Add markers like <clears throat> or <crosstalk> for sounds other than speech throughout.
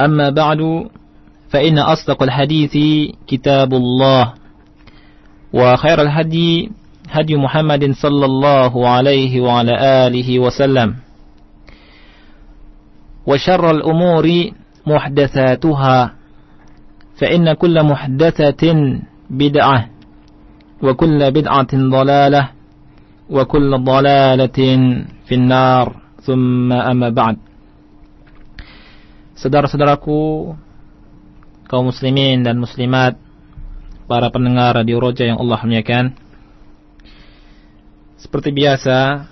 أما بعد فإن أصدق الحديث كتاب الله وخير الهدي هدي محمد صلى الله عليه وعلى آله وسلم وشر الأمور محدثاتها فإن كل محدثة بدعة وكل بدعة ضلالة وكل ضلالة في النار ثم أما بعد. Saudara-saudaraku kaum muslimin dan muslimat para pendengar radio Roja yang Allah muliakan seperti biasa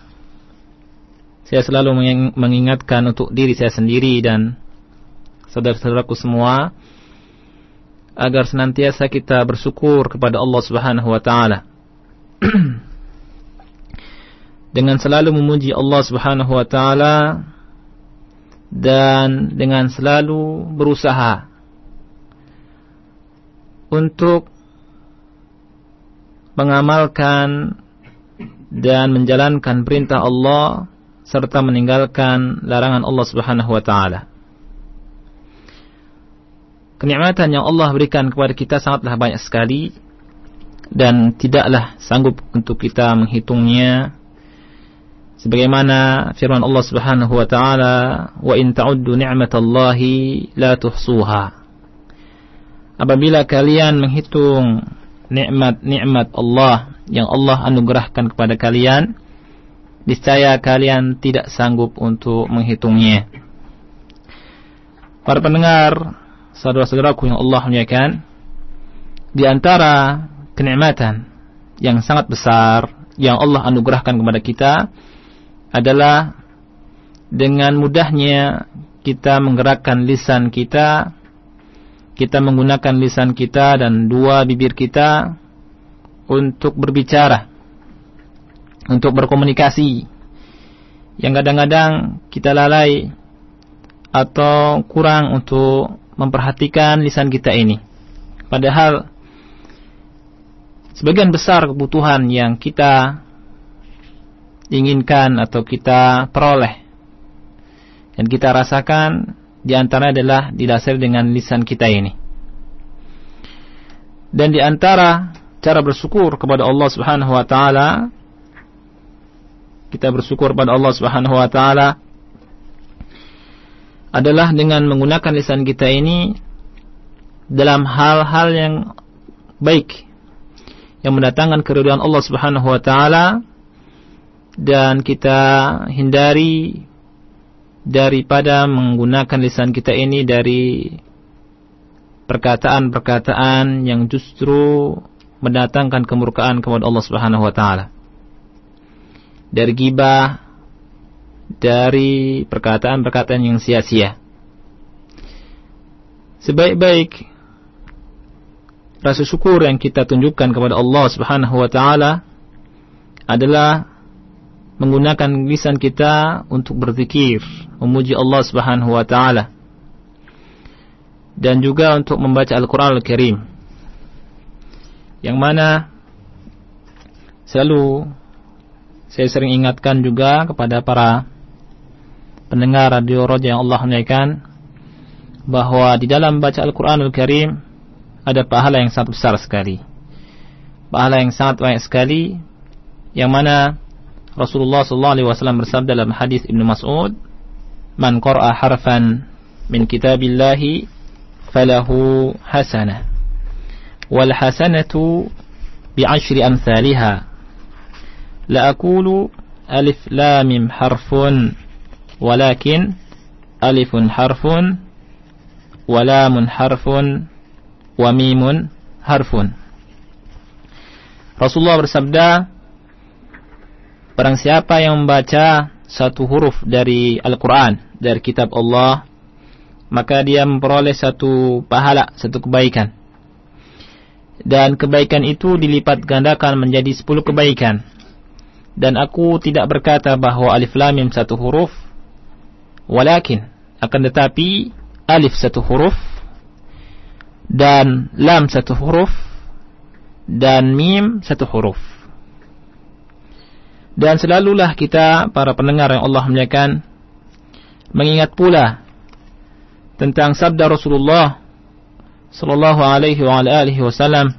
saya selalu mengingatkan untuk diri saya sendiri dan saudara-saudaraku semua agar senantiasa kita bersyukur kepada Allah Subhanahu wa taala. <clears throat> dengan selalu memuji Allah Subhanahu wa taala dan dengan selalu berusaha untuk mengamalkan dan menjalankan perintah Allah serta meninggalkan larangan Allah Subhanahu wa taala. Kenikmatan yang Allah berikan kepada kita sangatlah banyak sekali dan tidaklah sanggup untuk kita menghitungnya sebagaimana firman Allah Subhanahu wa taala wa in ta'uddu ni'matallahi la tuhsuha. Apabila kalian menghitung nikmat-nikmat Allah yang Allah anugerahkan kepada kalian niscaya kalian tidak sanggup untuk menghitungnya. Para pendengar saudara-saudaraku yang Allah muliakan di antara kenikmatan yang sangat besar yang Allah anugerahkan kepada kita adalah dengan mudahnya kita menggerakkan lisan kita kita menggunakan lisan kita dan dua bibir kita untuk berbicara untuk berkomunikasi yang kadang-kadang kita lalai atau kurang untuk memperhatikan lisan kita ini. Padahal sebagian besar kebutuhan yang kita inginkan atau kita peroleh dan kita rasakan di antara adalah didasari dengan lisan kita ini. Dan di antara cara bersyukur kepada Allah Subhanahu wa taala kita bersyukur kepada Allah Subhanahu wa taala adalah dengan menggunakan lisan kita ini dalam hal-hal yang baik yang mendatangkan keridhaan Allah Subhanahu wa taala dan kita hindari daripada menggunakan lisan kita ini dari perkataan-perkataan yang justru mendatangkan kemurkaan kepada Allah Subhanahu wa taala. Dari gibah dari perkataan-perkataan yang sia-sia. Sebaik-baik rasa syukur yang kita tunjukkan kepada Allah Subhanahu wa taala adalah menggunakan lisan kita untuk berzikir, memuji Allah Subhanahu wa taala. dan juga untuk membaca Al-Quran Al-Karim yang mana selalu saya sering ingatkan juga kepada para pendengar radio Roja yang Allah muliakan bahwa di dalam baca Al-Quran Al-Karim ada pahala yang sangat besar sekali pahala yang sangat banyak sekali yang mana Rasulullah SAW bersabda dalam hadis Ibnu Mas'ud man qara'a harfan min kitabillahi falahu hasanah wal hasanatu bi'ashri amsalha la aqulu alif lam mim harfun walakin alifun harfun wa lamun harfun wa mimun harfun Rasulullah bersabda Barang siapa yang membaca satu huruf dari Al-Quran Dari kitab Allah Maka dia memperoleh satu pahala, satu kebaikan Dan kebaikan itu dilipat gandakan menjadi sepuluh kebaikan Dan aku tidak berkata bahwa alif lam mim satu huruf Walakin akan tetapi alif satu huruf dan lam satu huruf dan mim satu huruf. Dan selalulah kita para pendengar yang Allah muliakan mengingat pula tentang sabda Rasulullah sallallahu alaihi wa alihi wasallam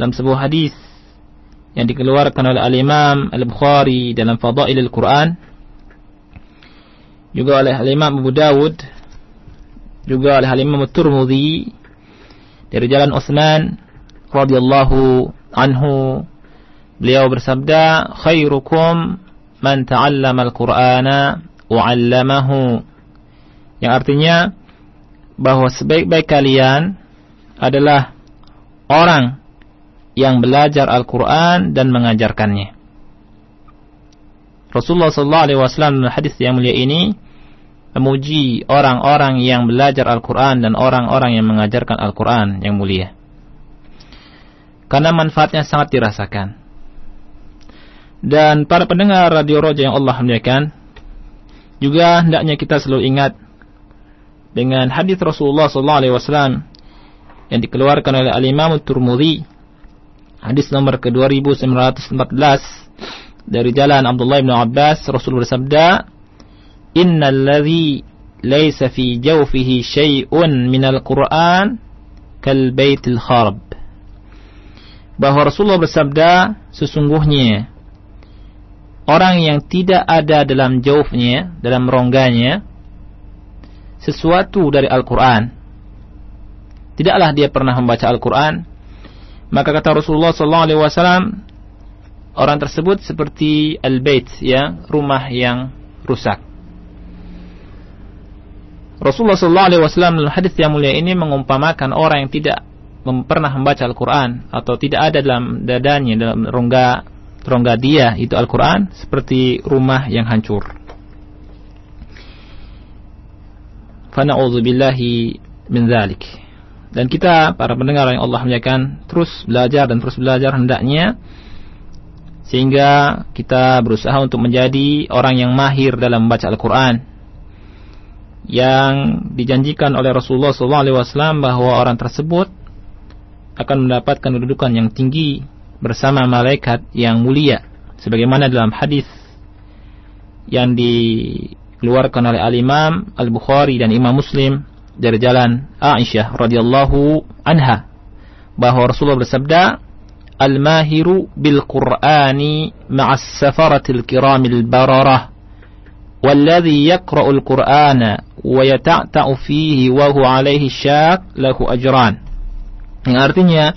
dalam sebuah hadis yang dikeluarkan oleh Al-Imam Al-Bukhari dalam Fadail Al-Quran juga oleh Al-Imam Abu Dawud juga oleh Al-Imam At-Tirmidzi dari jalan Utsman radhiyallahu anhu beliau bersabda khairukum man ta'allama al-Qur'ana wa 'allamahu yang artinya bahwa sebaik-baik kalian adalah orang yang belajar Al-Quran dan mengajarkannya. Rasulullah sallallahu alaihi wasallam dalam hadis yang mulia ini memuji orang-orang yang belajar Al-Quran dan orang-orang yang mengajarkan Al-Quran yang mulia karena manfaatnya sangat dirasakan. Dan para pendengar radio Roja yang Allah muliakan, juga hendaknya kita selalu ingat dengan hadis Rasulullah SAW yang dikeluarkan oleh Al-Imam Turmudi hadis nomor ke-2914 dari jalan Abdullah bin Abbas Rasul bersabda innal ladzi laysa fi jawfihi syai'un minal Qur'an kal baitil kharab bahwa Rasulullah bersabda sesungguhnya orang yang tidak ada dalam jawfnya, dalam rongganya sesuatu dari Al-Qur'an. Tidaklah dia pernah membaca Al-Qur'an. Maka kata Rasulullah wasallam orang tersebut seperti al-bait ya, rumah yang rusak. Rasulullah sallallahu alaihi wasallam dalam hadis yang mulia ini mengumpamakan orang yang tidak pernah membaca Al-Quran atau tidak ada dalam dadanya dalam rongga rongga dia itu Al-Quran seperti rumah yang hancur. Fana'udzubillahi min dzalik. Dan kita para pendengar yang Allah muliakan terus belajar dan terus belajar hendaknya sehingga kita berusaha untuk menjadi orang yang mahir dalam membaca Al-Quran yang dijanjikan oleh Rasulullah SAW bahwa orang tersebut akan mendapatkan kedudukan yang tinggi bersama malaikat yang mulia sebagaimana dalam hadis yang dikeluarkan oleh al-Imam Al-Bukhari dan Imam Muslim dari jalan Aisyah radhiyallahu anha bahwa Rasulullah bersabda al-mahiru bil Qur'ani ma'as safaratil kiramil bararah والذي يقرأ القرآن ويتعتع فيه وهو عليه الشاك له أجران yang artinya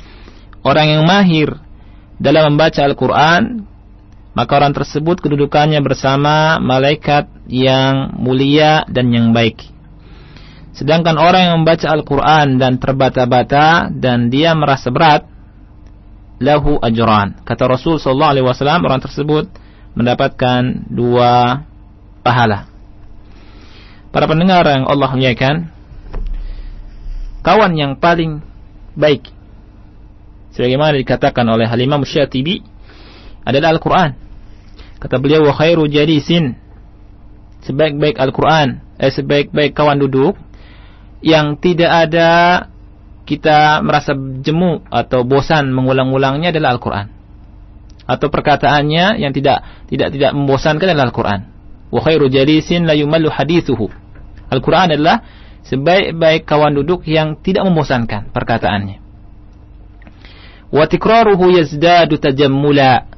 orang yang mahir dalam membaca Al-Quran maka orang tersebut kedudukannya bersama malaikat yang mulia dan yang baik. Sedangkan orang yang membaca Al-Quran dan terbata-bata dan dia merasa berat, lahu ajran. Kata Rasul Sallallahu Alaihi Wasallam orang tersebut mendapatkan dua pahala. Para pendengar yang Allah muliakan, kawan yang paling baik. Sebagaimana dikatakan oleh Halimah Musyatibi adalah Al-Quran. Kata beliau, wa khairu jalisin. Sebaik-baik Al-Quran, eh, sebaik-baik kawan duduk, yang tidak ada kita merasa jemu atau bosan mengulang-ulangnya adalah Al-Qur'an. Atau perkataannya yang tidak tidak tidak membosankan adalah Al-Qur'an. Wa khairu jalisin la yumallu hadithuhu. Al-Qur'an adalah sebaik-baik kawan duduk yang tidak membosankan perkataannya. Wa tikraruhu yazdadu tajammula.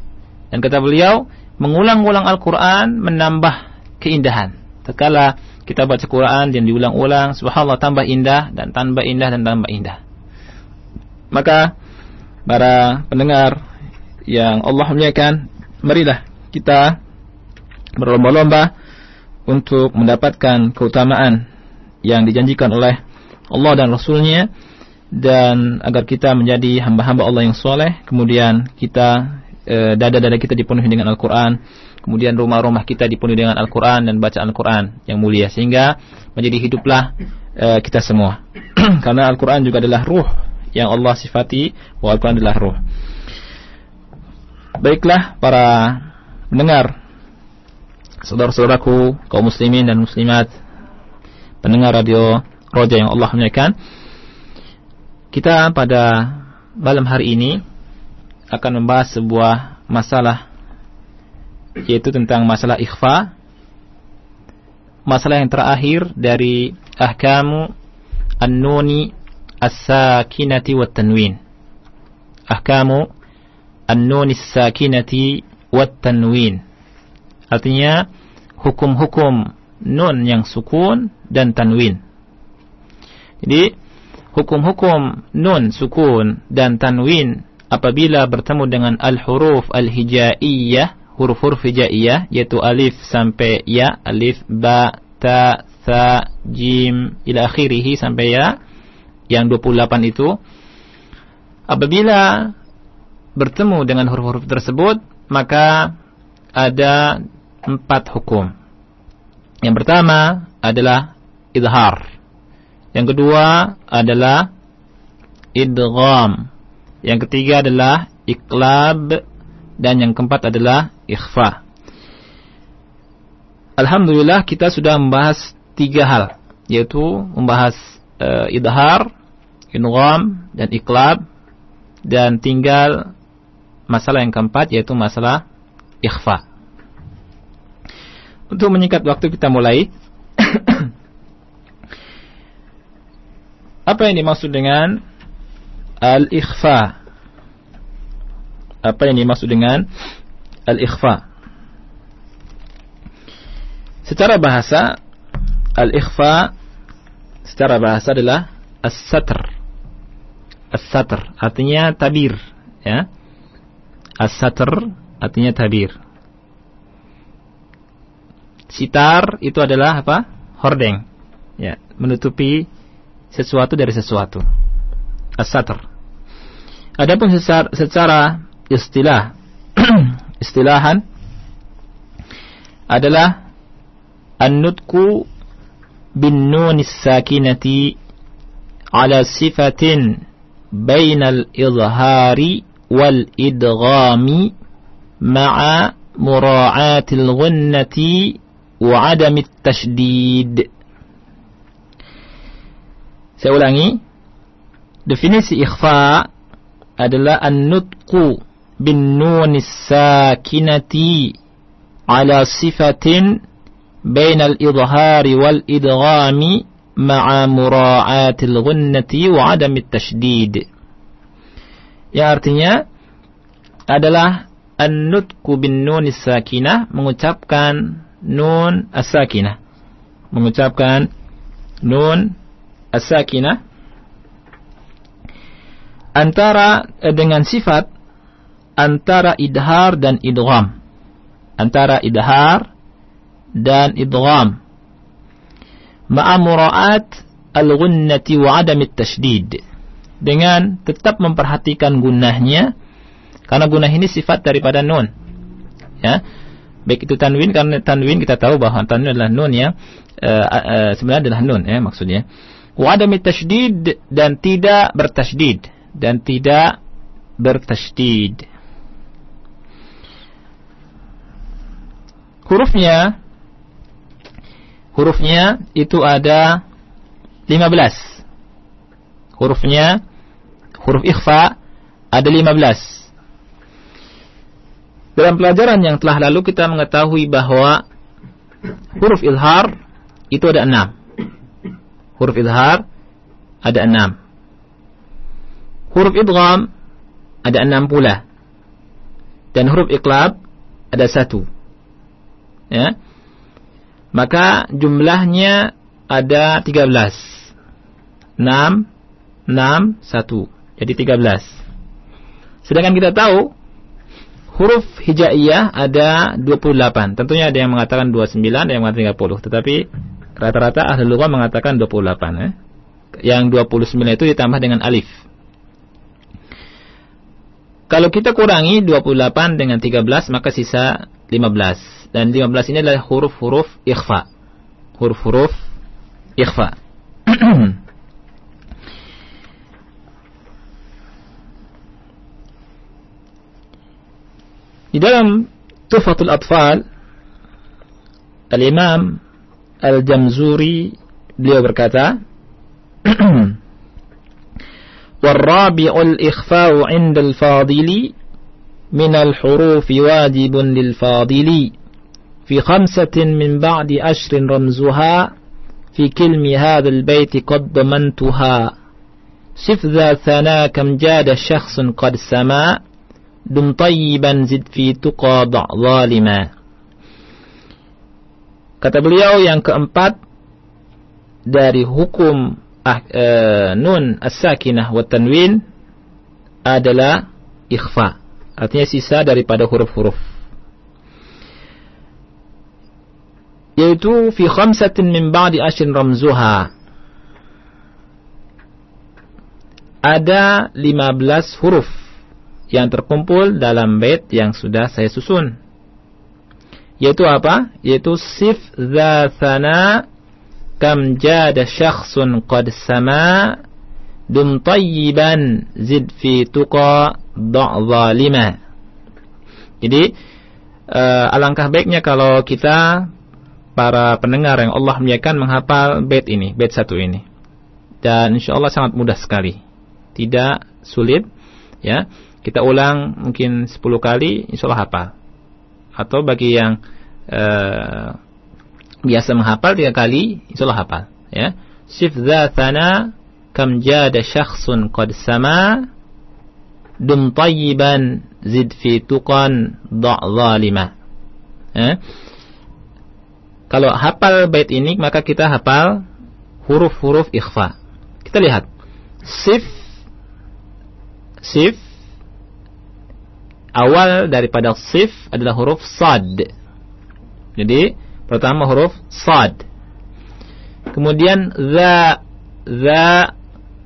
Dan kata beliau, mengulang-ulang Al-Qur'an menambah keindahan. Tatkala kita baca Quran dan diulang-ulang, subhanallah tambah indah dan tambah indah dan tambah indah. Maka para pendengar yang Allah muliakan, marilah kita berlomba-lomba untuk mendapatkan keutamaan yang dijanjikan oleh Allah dan Rasulnya dan agar kita menjadi hamba-hamba Allah yang soleh kemudian kita eh, dada-dada kita dipenuhi dengan Al-Quran kemudian rumah-rumah kita dipenuhi dengan Al-Quran dan bacaan Al-Quran yang mulia sehingga menjadi hiduplah uh, kita semua. <clears throat> Karena Al-Quran juga adalah ruh yang Allah sifati bahwa Al-Quran adalah ruh. Baiklah para pendengar saudara-saudaraku kaum muslimin dan muslimat pendengar radio Roja yang Allah muliakan kita pada malam hari ini akan membahas sebuah masalah yaitu tentang masalah ikhfa. Masalah yang terakhir dari ahkamu an-nuni as-sakinati wat tanwin ahkamu an-nuni as-sakinati wat tanwin artinya hukum-hukum nun yang sukun dan tanwin. Jadi hukum-hukum nun sukun dan tanwin apabila bertemu dengan al-huruf al-hijaiyah huruf-huruf hijaiyah yaitu alif sampai ya, alif, ba, ta, sa, jim ila akhirih sampai ya yang 28 itu apabila bertemu dengan huruf-huruf tersebut maka ada empat hukum. Yang pertama adalah idhar. Yang kedua adalah idgham. Yang ketiga adalah iklab dan yang keempat adalah ikhfa. Alhamdulillah kita sudah membahas tiga hal, yaitu membahas uh, idhar, ingham, dan iklab, dan tinggal masalah yang keempat yaitu masalah ikhfa. Untuk menyikat waktu kita mulai. Apa yang dimaksud dengan al-ikhfa? apa yang dimaksud dengan al-ikhfa. Secara bahasa al-ikhfa secara bahasa adalah as-satr. As-satr artinya tabir, ya. As-satr artinya tabir. Sitar itu adalah apa? Hordeng. Ya, menutupi sesuatu dari sesuatu. As-satr. Adapun secara, secara istilah <clears throat> istilahan adalah an-nutku bin sakinati ala sifatin bainal idhari wal idghami ma'a mura'atil ghunnati wa adamit tashdid saya ulangi. Definisi ikhfa adalah an-nutqu bin nun sakinati ala sifatin bainal idhari wal idghami ma'a mura'atil ghunnati wa adamit tashdid. Yang artinya adalah an-nutqu bin nun sakinah mengucapkan nun as-sakinah. Mengucapkan nun as-sakinah antara eh, dengan sifat antara idhar dan idgham. Antara idhar dan idgham. Ma'a mura'at al-gunnati wa adam tashdid. Dengan tetap memperhatikan gunnahnya karena gunnah ini sifat daripada nun. Ya. Baik itu tanwin karena tanwin kita tahu bahwa tanwin adalah nun ya. Uh, uh, sebenarnya adalah nun ya maksudnya. Wa adam tashdid dan tidak bertasydid dan tidak bertasydid. hurufnya hurufnya itu ada 15. Hurufnya huruf ikhfa ada 15. Dalam pelajaran yang telah lalu kita mengetahui bahwa huruf izhar itu ada 6. Huruf izhar ada 6. Huruf idgham ada 6 pula. Dan huruf iqlab ada 1. Ya. Maka jumlahnya ada 13. 6 6 1. Jadi 13. Sedangkan kita tahu huruf hijaiyah ada 28. Tentunya ada yang mengatakan 29, ada yang mengatakan 30. Tetapi rata-rata ahli lughah mengatakan 28 ya. Yang 29 itu ditambah dengan alif. Kalau kita kurangi 28 dengan 13 maka sisa 15. Dan 15 ini adalah huruf-huruf ikhfa. Huruf-huruf ikhfa. <clears throat> Di dalam Tufatul Atfal Al-Imam الجمزوري بليو بركاتا. <clears throat> والرابع الإخفاء عند الفاضل من الحروف واجب للفاضل. في خمسة من بعد أشر رمزها في كلم هذا البيت قد ضمنتها. شف ذا ثنا كم جاد شخص قد سما. دم طيبا زد في تقى ظالما. Kata beliau yang keempat dari hukum ah, e, nun as-sakinah wa tanwin adalah ikhfa. Artinya sisa daripada huruf-huruf. Yaitu fi khamsatin min ba'di ashrin ramzuha. Ada 15 huruf yang terkumpul dalam bait yang sudah saya susun yaitu apa? Yaitu sif za thana kam jada syakhsun qad sama dum tayyiban zid fi tuqa da'. Jadi uh, alangkah baiknya kalau kita para pendengar yang Allah muliakan menghafal bait ini, bait satu ini. Dan insya Allah sangat mudah sekali. Tidak sulit ya. Kita ulang mungkin 10 kali insya Allah hafal atau bagi yang uh, biasa menghafal tiga kali itulah hafal ya. Sif dzatana kam jada syakhsun qad sama dum tayyiban zid fi tuqan da' zalima ya. kalau hafal bait ini maka kita hafal huruf-huruf ikhfa. Kita lihat. Sif sif awal daripada sif adalah huruf sad. Jadi pertama huruf sad. Kemudian za za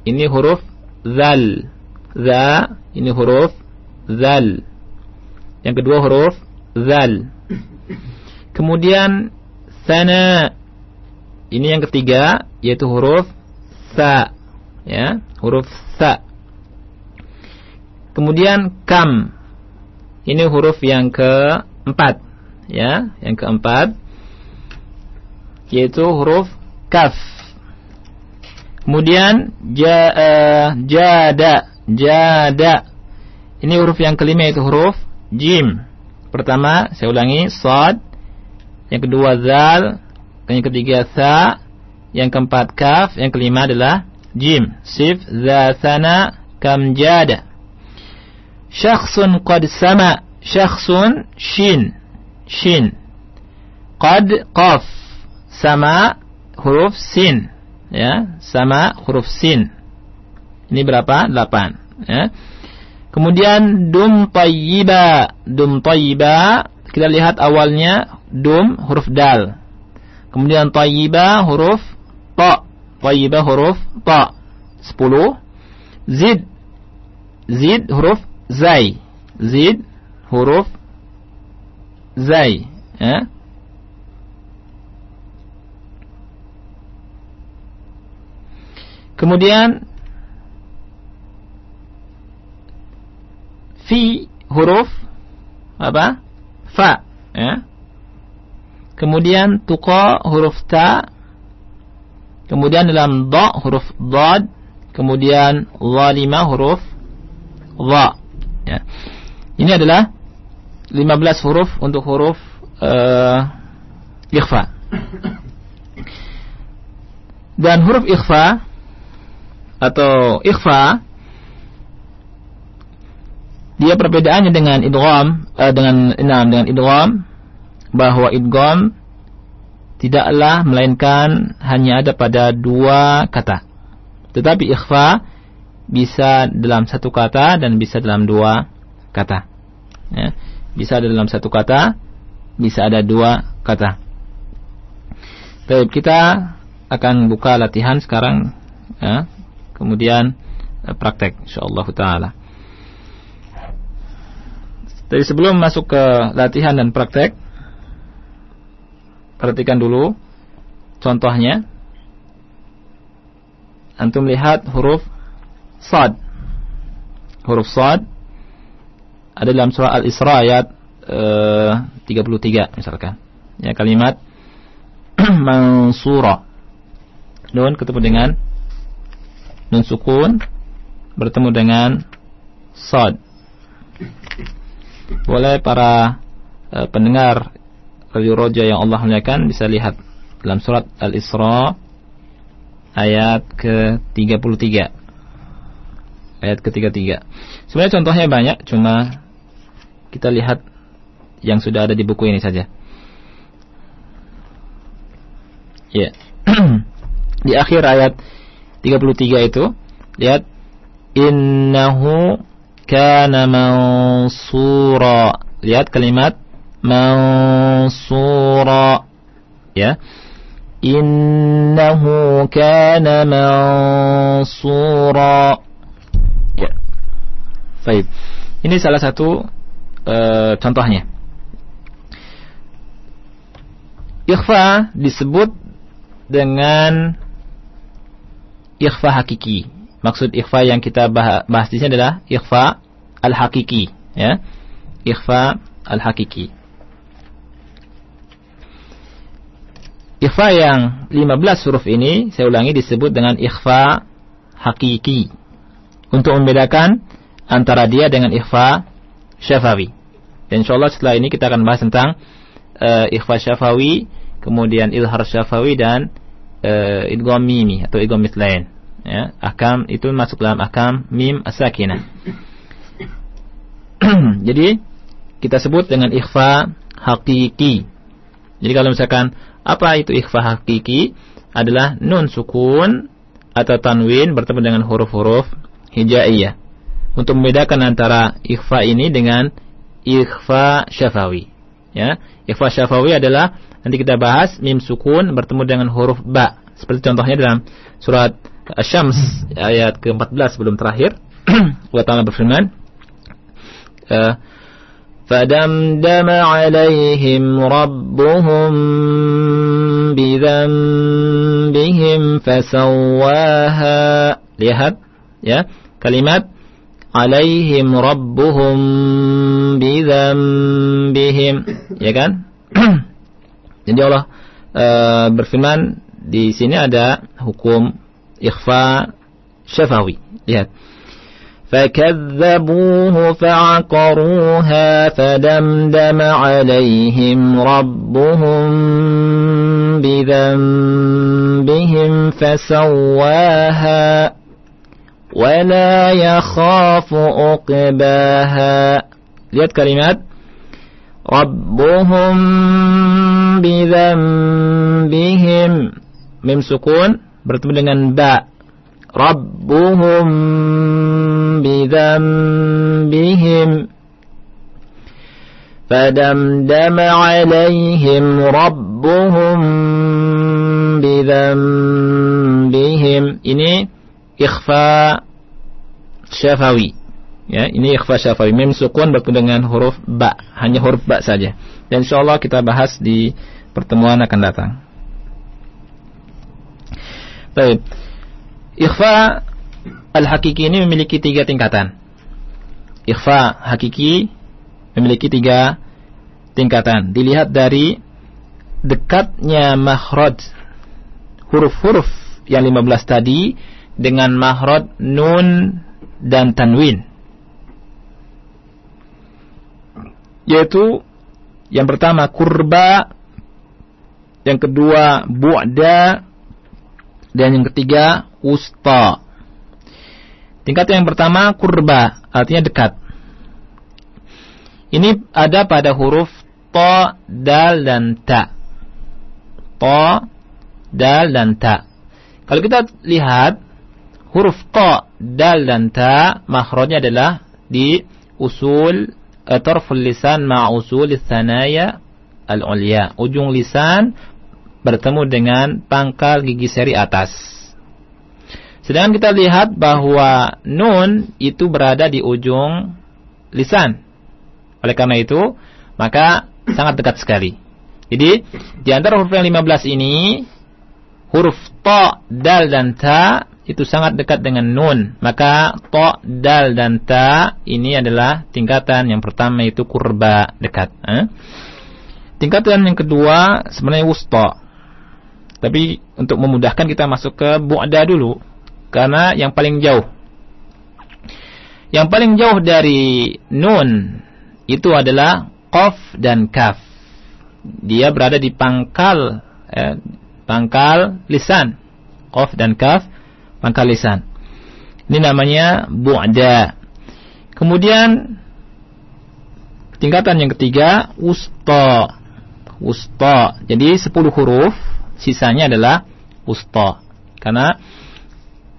ini huruf zal. Za ini huruf zal. Yang kedua huruf zal. Kemudian sana ini yang ketiga yaitu huruf sa ya, huruf sa. Kemudian kam ini huruf yang keempat, ya, yang keempat yaitu huruf kaf. Kemudian ja, uh, jada, jada. Ini huruf yang kelima yaitu huruf jim. Pertama, saya ulangi, sad. Yang kedua zal, yang ketiga sa, yang keempat kaf, yang kelima adalah jim. Sif za sana kam jada. Syakhsun qad sama. Syakhsun shin. Shin. Qad qaf. Sama huruf sin. Ya, sama huruf sin. Ini berapa? 8. Ya. Kemudian dum tayyiba. Dum tayyiba. Kita lihat awalnya dum huruf dal. Kemudian tayyiba huruf ta. Tayyiba huruf ta. 10. Zid. Zid huruf zai. Zid huruf zai. Ya. Kemudian fi huruf apa? Fa, ya. Kemudian tuqa huruf ta. kemudian dalam do huruf dad, kemudian zalimah huruf dha. Ya. Ini adalah 15 huruf untuk huruf uh, ikhfa. Dan huruf ikhfa atau ikhfa dia perbedaannya dengan idgham uh, dengan enam dengan idgham bahwa idgham tidaklah melainkan hanya ada pada dua kata. Tetapi ikhfa bisa dalam satu kata dan bisa dalam dua kata. Ya. Bisa ada dalam satu kata, bisa ada dua kata. Baik, kita akan buka latihan sekarang, ya. kemudian eh, praktek, insyaallah taala. Jadi sebelum masuk ke latihan dan praktek, perhatikan dulu contohnya. Antum lihat huruf sad. Huruf sad ada dalam surah Al-Isra ayat uh, eh, 33 misalkan. Ya kalimat <clears throat> mansura. Nun ketemu dengan nun sukun bertemu dengan sad boleh para uh, pendengar Radio Roja yang Allah muliakan bisa lihat dalam surat Al-Isra ayat ke-33. Ayat ke-33. Sebenarnya contohnya banyak, cuma kita lihat yang sudah ada di buku ini saja. Ya. <clears throat> di akhir ayat 33 itu lihat innahu kana mansura. Lihat kalimat mansura. Ya. Innahu kana mansura. Baik. Ini salah satu uh, contohnya. Ikhfa disebut dengan ikhfa hakiki Maksud ikhfa yang kita bahas di sini adalah ikhfa al-hakiki, ya. Ikhfa al-hakiki. Ikhfa yang 15 huruf ini saya ulangi disebut dengan ikhfa hakiki. Untuk membedakan antara dia dengan ikhfa syafawi. Dan insyaallah setelah ini kita akan bahas tentang uh, ikhfa syafawi, kemudian ilhar syafawi dan uh, idgham mimi atau idgham mitlain ya akam itu masuk dalam akam mim asakinah <clears throat> jadi kita sebut dengan ikhfa hakiki. Jadi kalau misalkan apa itu ikhfa hakiki? Adalah nun sukun atau tanwin bertemu dengan huruf-huruf hijaiyah untuk membedakan antara ikhfa ini dengan ikhfa syafawi ya ikhfa syafawi adalah nanti kita bahas mim sukun bertemu dengan huruf ba seperti contohnya dalam surat Asy-Syams ayat ke-14 sebelum terakhir <clears throat> Allah Ta'ala berfirman فدمدم عليهم ربهم بذنبهم فسواها lihat ya kalimat alaihim rabbuhum bidzambihim ya kan jadi Allah uh, berfirman di sini ada hukum ikhfa syafawi. Lihat. فكذبوه فعقروها فدمدم عليهم ربهم بذنبهم فسواها ولا يخاف عقباها lihat kalimat ربهم بذنبهم mim sukun bertemu dengan ba. Rabbuhum bidzambihim فدمدم عليهم ربهم بذنبهم ini ikhfa syafawi ya ini ikhfa syafawi mim sukun bertemu dengan huruf ba hanya huruf ba saja dan insyaallah kita bahas di pertemuan akan datang Baik. Ikhfa al-hakiki ini memiliki tiga tingkatan. Ikhfa hakiki memiliki tiga tingkatan. Dilihat dari dekatnya makhraj huruf-huruf yang 15 tadi dengan mahrod nun dan tanwin. Yaitu yang pertama kurba, yang kedua bu'da, dan yang ketiga usta. Tingkat yang pertama kurba, artinya dekat. Ini ada pada huruf to, dal, dan ta. To, dal, dan ta. Kalau kita lihat huruf to, dal, dan ta, makhrajnya adalah di usul uh, tarful lisan ma usul thanaya al-ulya. Ujung lisan bertemu dengan pangkal gigi seri atas. Sedangkan kita lihat bahwa nun itu berada di ujung lisan. Oleh karena itu, maka sangat dekat sekali. Jadi, di antara huruf yang 15 ini, huruf to, dal, dan ta itu sangat dekat dengan nun. Maka to, dal, dan ta ini adalah tingkatan yang pertama itu kurba dekat. Eh? Tingkatan yang kedua sebenarnya wusta. Tapi untuk memudahkan kita masuk ke bu'da dulu. Karena yang paling jauh. Yang paling jauh dari nun itu adalah qaf dan kaf. Dia berada di pangkal eh, pangkal lisan. Qaf dan kaf pangkal lisan. Ini namanya bu'da. Kemudian tingkatan yang ketiga usta. Usta. Jadi 10 huruf sisanya adalah usta. Karena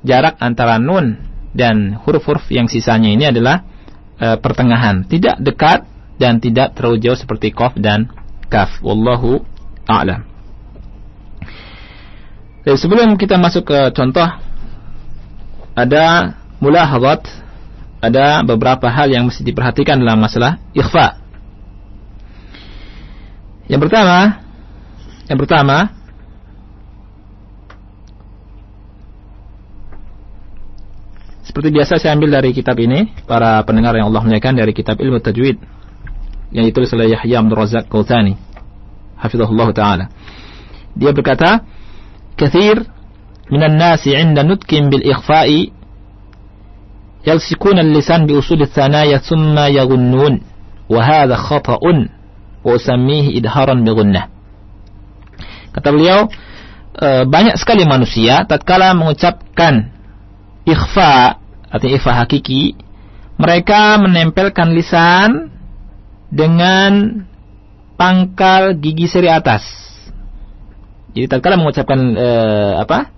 jarak antara nun dan huruf-huruf yang sisanya ini adalah e, pertengahan, tidak dekat dan tidak terlalu jauh seperti qaf dan kaf. Wallahu a'lam. Sebelum kita masuk ke contoh ada mulahazat, ada beberapa hal yang mesti diperhatikan dalam masalah ikhfa. Yang pertama, yang pertama Seperti biasa saya ambil dari kitab ini para pendengar yang Allah muliakan dari kitab Ilmu Tajwid yang ditulis oleh Yahya Abdul Razak Qautani hafizahullah taala. Dia berkata, "Katsir minan nasi 'inda nutkin bil ikhfa'i yalsikuna al-lisan bi usul al-thanaya thumma yaghunnun wa hadha khata'un wa usammihi idharan bi ghunnah." Kata beliau, e, banyak sekali manusia tatkala mengucapkan ikhfa atau ikhfa hakiki mereka menempelkan lisan dengan pangkal gigi seri atas. Jadi tatkala mengucapkan uh, apa?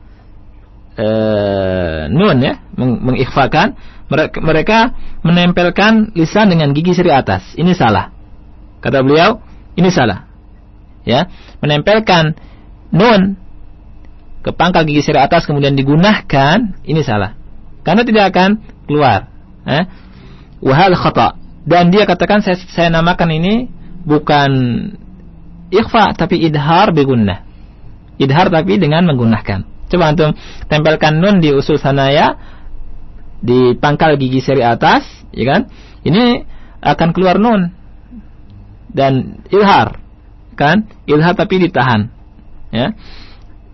Uh, nun ya, meng mengikhfakan mereka, mereka menempelkan lisan dengan gigi seri atas. Ini salah. Kata beliau, ini salah. Ya, menempelkan nun ke pangkal gigi seri atas kemudian digunakan, ini salah. Karena tidak akan keluar. Eh? Wahal khata. Dan dia katakan saya, saya namakan ini bukan ikhfa tapi idhar begunnah. Idhar tapi dengan menggunakan. Coba antum tempelkan nun di usul sanaya di pangkal gigi seri atas, ya kan? Ini akan keluar nun dan ilhar, kan? Ilhar tapi ditahan, ya.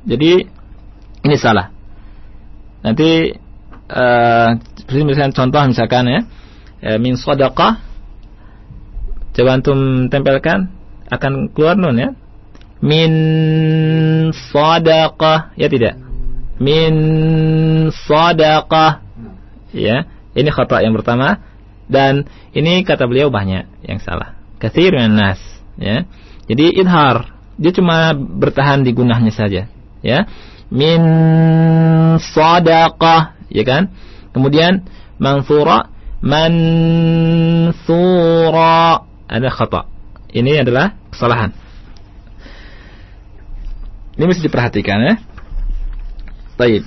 Jadi ini salah. Nanti uh, misalkan contoh misalkan ya uh, min sadaqah coba antum tempelkan akan keluar nun ya min sadaqah ya tidak min sadaqah. Ya ini kata yang pertama. Dan ini kata beliau banyak yang salah. Kathir nas. Ya. Jadi idhar dia cuma bertahan di gunahnya saja. Ya. Min sadaqah. Ya kan? Kemudian mansura mansura ada khata. Ini adalah kesalahan. Ini mesti diperhatikan ya. Baik.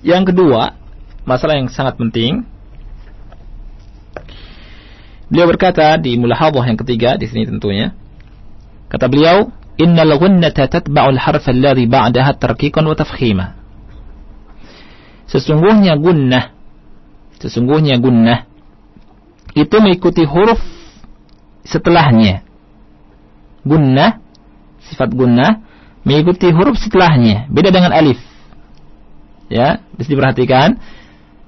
Yang kedua, masalah yang sangat penting. Beliau berkata di mulahadhah yang ketiga di sini tentunya. Kata beliau, innal ghunnata tatba'ul harf alladhi ba'daha tarkikan wa tafkhima. Sesungguhnya gunnah sesungguhnya gunnah itu mengikuti huruf setelahnya. Gunnah sifat gunnah mengikuti huruf setelahnya, beda dengan alif. Ya, bisa diperhatikan.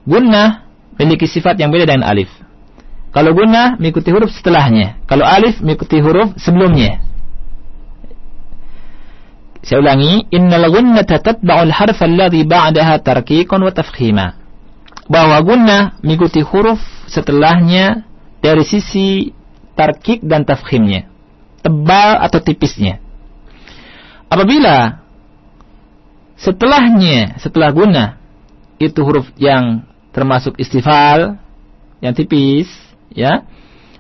Gunnah memiliki sifat yang beda dengan alif. Kalau gunnah mengikuti huruf setelahnya, kalau alif mengikuti huruf sebelumnya. Saya ulangi, innal gunnata tatba'ul harf alladhi ba'daha tarqiqan wa tafkhima. Bahwa gunnah mengikuti huruf setelahnya dari sisi tarkik dan tafkhimnya. Tebal atau tipisnya. Apabila setelahnya, setelah guna, itu huruf yang termasuk istifal, yang tipis, ya,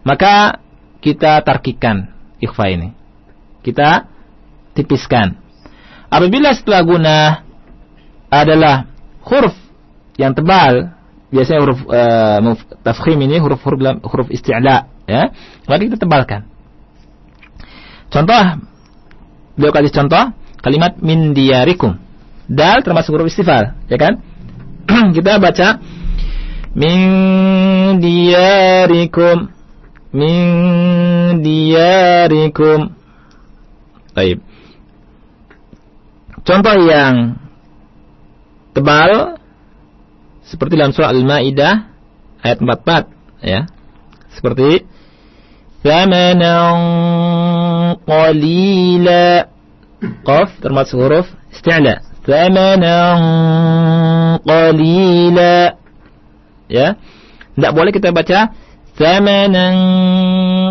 maka kita tarkikan ikhfa ini. Kita tipiskan. Apabila setelah guna adalah huruf yang tebal, biasanya huruf uh, tafkhim ini huruf-huruf huruf isti'la, ya, maka kita tebalkan. Contoh, beliau kasih contoh kalimat min diarikum. Dal termasuk huruf istifal, ya kan? <clears throat> kita baca min diarikum min diarikum. Baik. Contoh yang tebal seperti dalam surah Al-Maidah ayat 44 ya. Seperti thamanan qalila qaf termasuk huruf isti'la. Thamanan qalila ya. Tidak boleh kita baca thamanan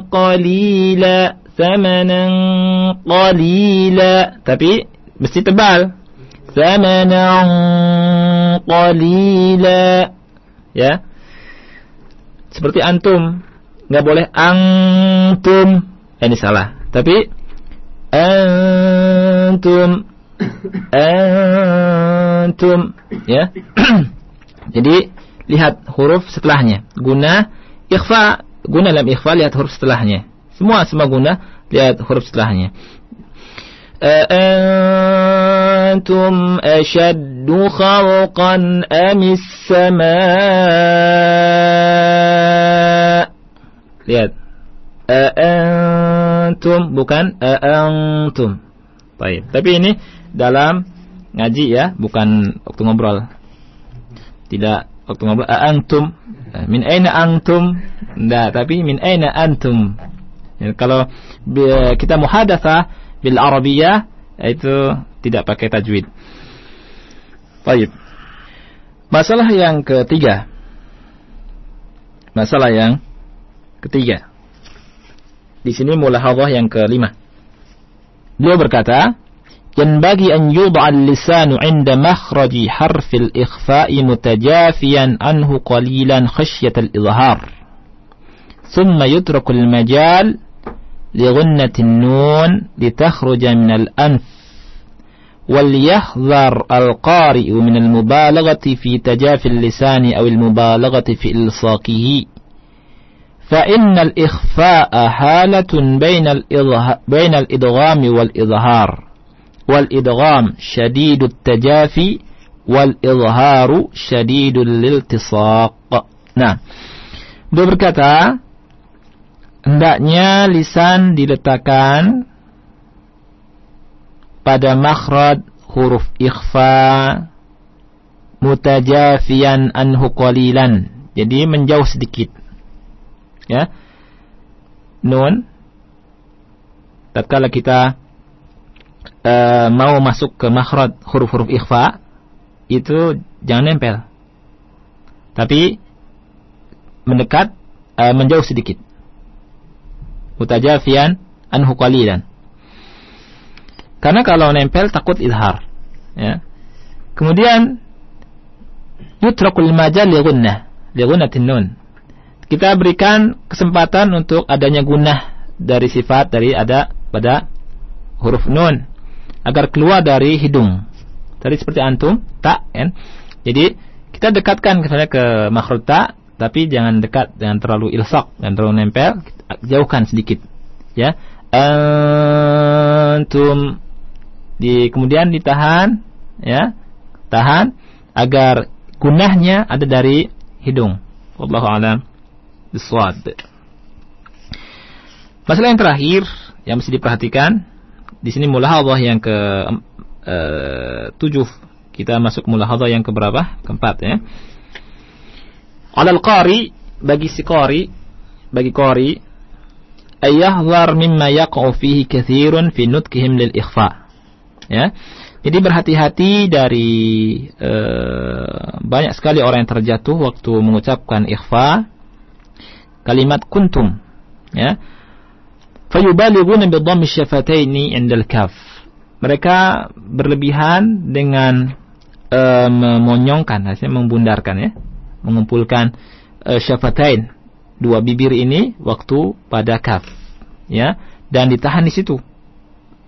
qalila thamanan qalila tapi mesti tebal. Thamanan qalila. Ya. Seperti antum. Nggak boleh antum. Eh, ini salah. Tapi antum antum ya. <clears throat> Jadi lihat huruf setelahnya. Guna ikhfa, guna dalam ikhfa lihat huruf setelahnya. Semua semua guna lihat huruf setelahnya. أأنتم أشد خلقا أم السماء lihat Aantum bukan aantum. Baik. Tapi ini dalam ngaji ya, bukan waktu ngobrol. Tidak waktu ngobrol Antum. Eh, min aina antum? Enggak, tapi min aina antum. Ya, kalau kita muhadatsah bil arabiyah itu tidak pakai tajwid. Baik. Masalah yang ketiga. Masalah yang ketiga. Di sini mulahadhah yang kelima. Beliau berkata, "Yanbaghi an yud'a al-lisanu 'inda makhraji harf al-ikhfa'i mutajafiyan anhu qalilan khasyat al-izhar." ثم يترك المجال لغنة النون لتخرج من الأنف وليحذر القارئ من المبالغة في تجافي اللسان أو المبالغة في إلصاقه فإن الإخفاء حالة بين, بين الإدغام والإظهار والإدغام شديد التجافي والإظهار شديد الالتصاق نعم Dia berkata, hendaknya lisan diletakkan pada makhraj huruf ikhfa mutajafian anhu qalilan. Jadi menjauh sedikit. Ya. Nun tatkala kita uh, mau masuk ke makhraj huruf-huruf ikhfa itu jangan nempel. Tapi mendekat uh, menjauh sedikit mutajafian anhu qalilan. Karena kalau nempel takut izhar. Ya. Kemudian yutrakul majal li gunnah, li gunnatin nun. Kita berikan kesempatan untuk adanya gunnah dari sifat dari ada pada huruf nun agar keluar dari hidung. Tadi seperti antum, tak kan? Jadi kita dekatkan misalnya ke makhraj tak tapi jangan dekat, jangan terlalu ilsak, jangan terlalu nempel, jauhkan sedikit. Ya. Antum di kemudian ditahan ya. Tahan agar gunahnya ada dari hidung. Wallahu a'lam bishawab. Masalah yang terakhir yang mesti diperhatikan di sini mulahadhah yang ke uh, tujuh. Kita masuk mulahadhah yang ke berapa? Keempat ya. Alal qari bagi si qari bagi qari ayyahdhar mimma yaqa'u fihi katsirun fi nutkihim lil ikhfa. Ya. Jadi berhati-hati dari uh, banyak sekali orang yang terjatuh waktu mengucapkan ikhfa kalimat kuntum ya. Fayubalighuna bi dhammi syafataini 'inda al-kaf mereka berlebihan dengan uh, memonyongkan artinya membundarkan ya. Mengumpulkan uh, syafatain dua bibir ini waktu pada kaf ya. Dan ditahan di situ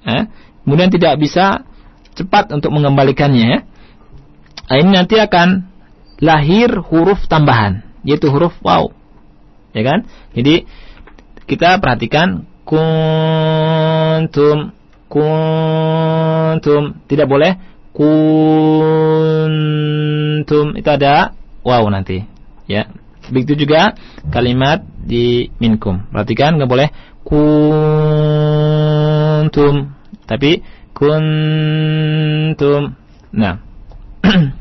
ya. kemudian tidak bisa cepat untuk mengembalikannya ya. Ini nanti akan lahir huruf tambahan yaitu huruf waw ya kan? Jadi kita perhatikan kuntum kuntum. Tidak boleh kuntum. Itu ada waw nanti. Ya. Begitu juga kalimat di minkum. Perhatikan nggak boleh kuntum, tapi kuntum. Nah, <clears throat>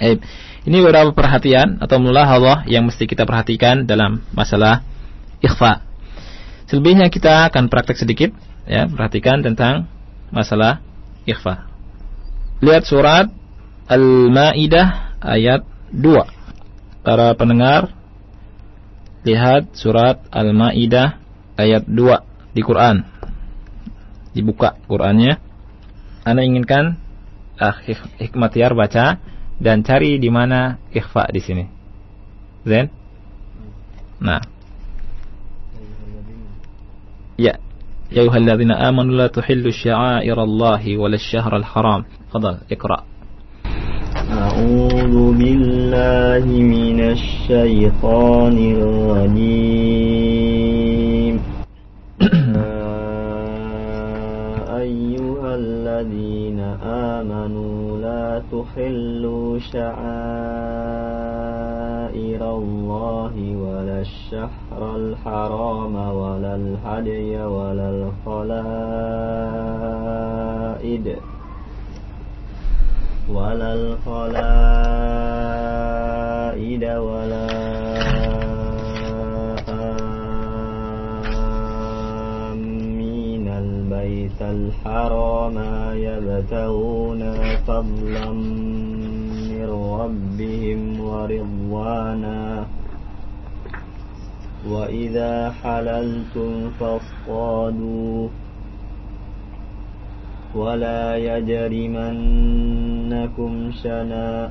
eh, ini beberapa perhatian atau Allah yang mesti kita perhatikan dalam masalah ikhfa. Selebihnya kita akan praktek sedikit, ya, perhatikan tentang masalah ikhfa. Lihat surat Al-Maidah ayat 2 para pendengar lihat surat Al-Maidah ayat 2 di Quran. Dibuka Qurannya. Anda inginkan ah, hikmatiar baca dan cari di mana ikhfa di sini. Zen? Nah. Ya. يا أيها الذين آمنوا لا تحلوا شعائر الله ولا الشهر الحرام تفضل اقرأ أعوذ بالله من الشيطان الرجيم أيها الذين آمنوا لا تحلوا شعائر الله ولا الشهر الحرام ولا الهدي ولا الخلائد ولا القلائد ولا الحرام يبتغون فضلا من ربهم ورضوانا. وإذا حللتم فاصطادوا. ولا يجرمنكم شنا.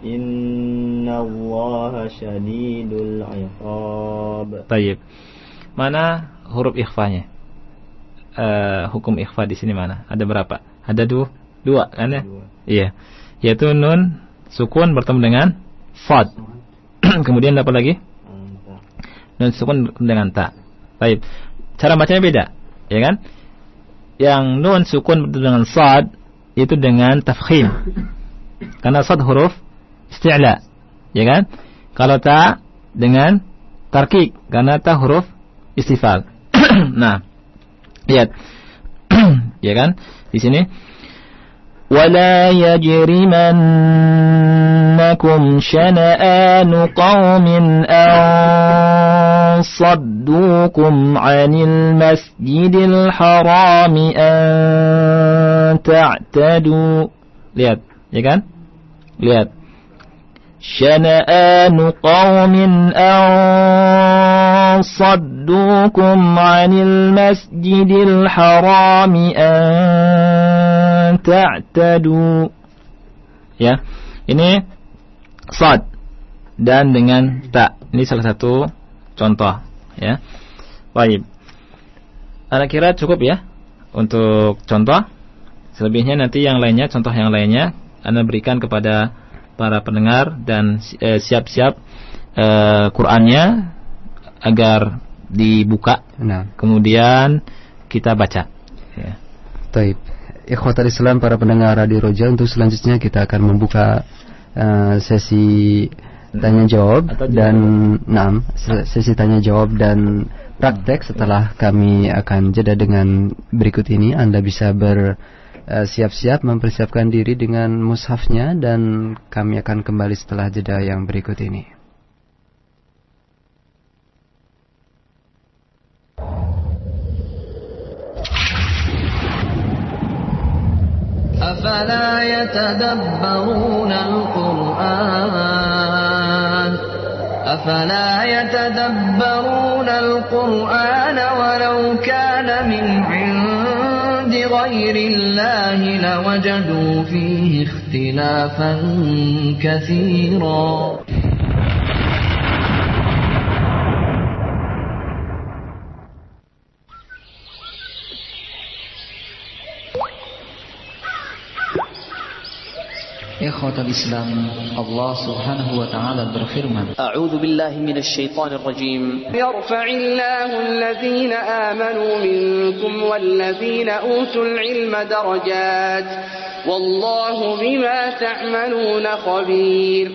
Inna Allah syadidul iqab. Tayyib. Mana huruf ikhfanya? Uh, hukum ikhfa di sini mana? Ada berapa? Ada dua, dua kan ya? Dua. Iya. Yaitu nun sukun bertemu dengan fad. <clears throat> Kemudian apa lagi? Nun sukun dengan ta. Baik. Cara bacanya beda, ya kan? Yang nun sukun bertemu dengan sad itu dengan tafkhim. Karena sad huruf isti'la. Ya kan? Kalau ta dengan tarkik karena ta huruf istifal. <clears throat> nah, lihat. <clears throat> ya kan? Di sini ولا يجرمنكم شنآن قوم أن صدوكم عن المسجد الحرام أن تعتدوا lihat ya kan lihat شنآن قوم أن صدوكم عن المسجد الحرام أن تعتدوا ya ini sad dan dengan ta ini salah satu contoh ya baik Anda kira cukup ya untuk contoh Selebihnya nanti yang lainnya, contoh yang lainnya, Anda berikan kepada para pendengar dan eh, siap-siap eh, Qurannya agar dibuka. Nah. Kemudian kita baca. Ya. Taib. Ikhwatal Islam para pendengar Radio Roja untuk selanjutnya kita akan membuka uh, sesi tanya jawab Atau dan enam sesi tanya jawab dan praktek setelah kami akan jeda dengan berikut ini Anda bisa ber siap-siap mempersiapkan diri dengan mushafnya dan kami akan kembali setelah jeda yang berikut ini. أفلا يتدبرون القرآن أفلا يتدبرون القرآن ولو كان من عند غير الله لوجدوا فيه اختلافا كثيرا. Ikhwatul Islam, Allah Subhanahu wa taala berfirman, A'udzu billahi minasy syaithanir rajim. Yarfa'illahu alladhina amanu minkum Walladhina utul ilma darajat. Wallahu bima ta'maluna khabir.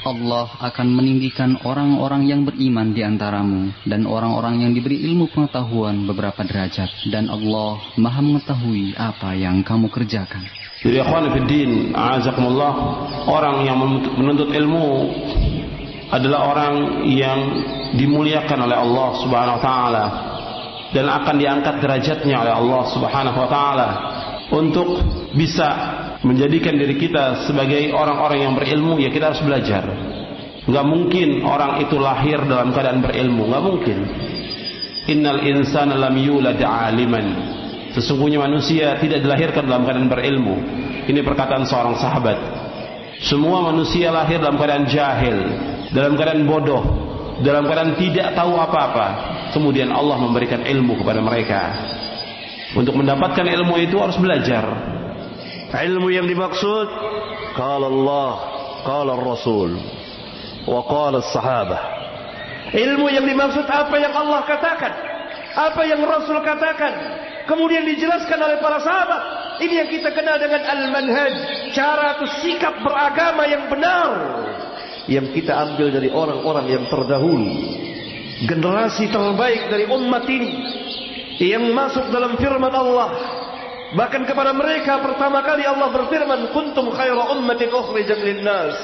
Allah akan meninggikan orang-orang yang beriman di antaramu dan orang-orang yang diberi ilmu pengetahuan beberapa derajat dan Allah Maha mengetahui apa yang kamu kerjakan. Jadi ikhwan fiddin, a'azakumullah, orang yang menuntut, menuntut ilmu adalah orang yang dimuliakan oleh Allah Subhanahu wa taala dan akan diangkat derajatnya oleh Allah Subhanahu wa taala untuk bisa menjadikan diri kita sebagai orang-orang yang berilmu ya kita harus belajar. Enggak mungkin orang itu lahir dalam keadaan berilmu, enggak mungkin. Innal insana lam yulad aliman. Sesungguhnya manusia tidak dilahirkan dalam keadaan berilmu. Ini perkataan seorang sahabat. Semua manusia lahir dalam keadaan jahil, dalam keadaan bodoh, dalam keadaan tidak tahu apa-apa. Kemudian Allah memberikan ilmu kepada mereka. Untuk mendapatkan ilmu itu harus belajar. Ilmu yang dimaksud Qala Allah Qala Rasul Wa qala sahabah Ilmu yang dimaksud apa yang Allah katakan Apa yang Rasul katakan Kemudian dijelaskan oleh para sahabat Ini yang kita kenal dengan Al-Manhaj Cara atau sikap beragama yang benar Yang kita ambil dari orang-orang yang terdahulu Generasi terbaik dari umat ini Yang masuk dalam firman Allah Bahkan kepada mereka pertama kali Allah berfirman, "Kuntum khaira ummatin ukhrijat lin-nas."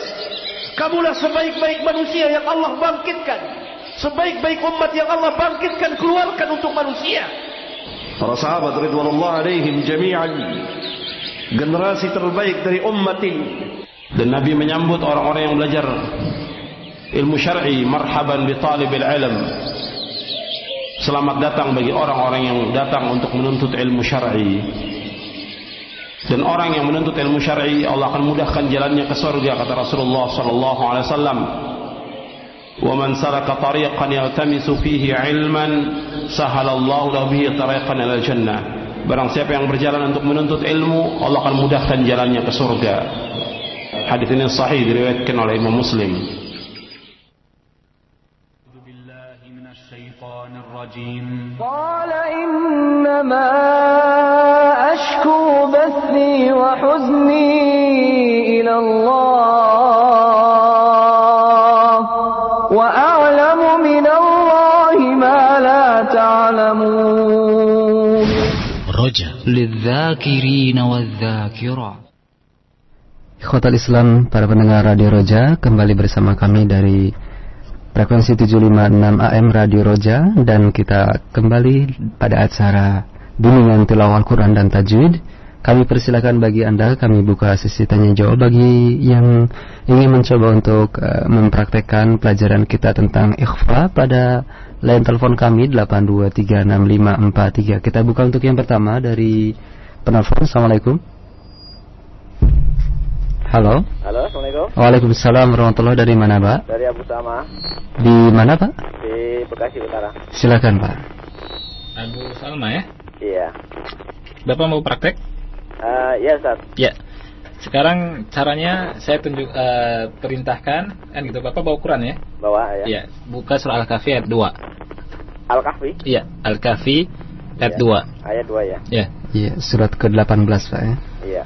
Kamulah sebaik-baik manusia yang Allah bangkitkan. Sebaik-baik umat yang Allah bangkitkan keluarkan untuk manusia. Para sahabat ridwanullah alaihim jami'an generasi terbaik dari umat ini. Dan Nabi menyambut orang-orang yang belajar ilmu syar'i, marhaban bi talibil ilm. Selamat datang bagi orang-orang yang datang untuk menuntut ilmu syar'i. Dan orang yang menuntut ilmu syar'i Allah akan mudahkan jalannya ke surga kata Rasulullah sallallahu alaihi wasallam. Wa man salaka tariqan yaltamisu fihi ilman sahalallahu lahu bihi tariqan ila jannah. Barang siapa yang berjalan untuk menuntut ilmu, Allah akan mudahkan jalannya ke surga. Hadis ini sahih diriwayatkan oleh Imam Muslim. قال إنما أشكو بثي وحزني Lidzakirina wadzakira Ikhwatal Islam para pendengar Radio Roja kembali bersama kami dari frekuensi 756 AM Radio Roja dan kita kembali pada acara bimbingan tilawah Al-Quran dan Tajwid. Kami persilakan bagi Anda, kami buka sesi tanya jawab bagi yang ingin mencoba untuk uh, mempraktekkan pelajaran kita tentang ikhfa pada line telepon kami 8236543. Kita buka untuk yang pertama dari penelpon. Assalamualaikum. Halo. Halo, Assalamualaikum. Waalaikumsalam warahmatullahi dari mana, Pak? Dari Abu Sama Di mana, Pak? di Bekasi Utara. Silakan, Pak. Abu Salma ya. Iya. Bapak mau praktek? Uh, ya Ustaz. Ya. Sekarang caranya saya tunjuk uh, perintahkan kan gitu. Bapak bawa Quran ya? Bawa ya. Iya, buka surah Al-Kahfi ayat 2. Al-Kahfi? Iya, Al-Kahfi ayat Ya. 2. Ayat 2 ya. Ya. Iya, surat ke-18 Pak ya. Iya.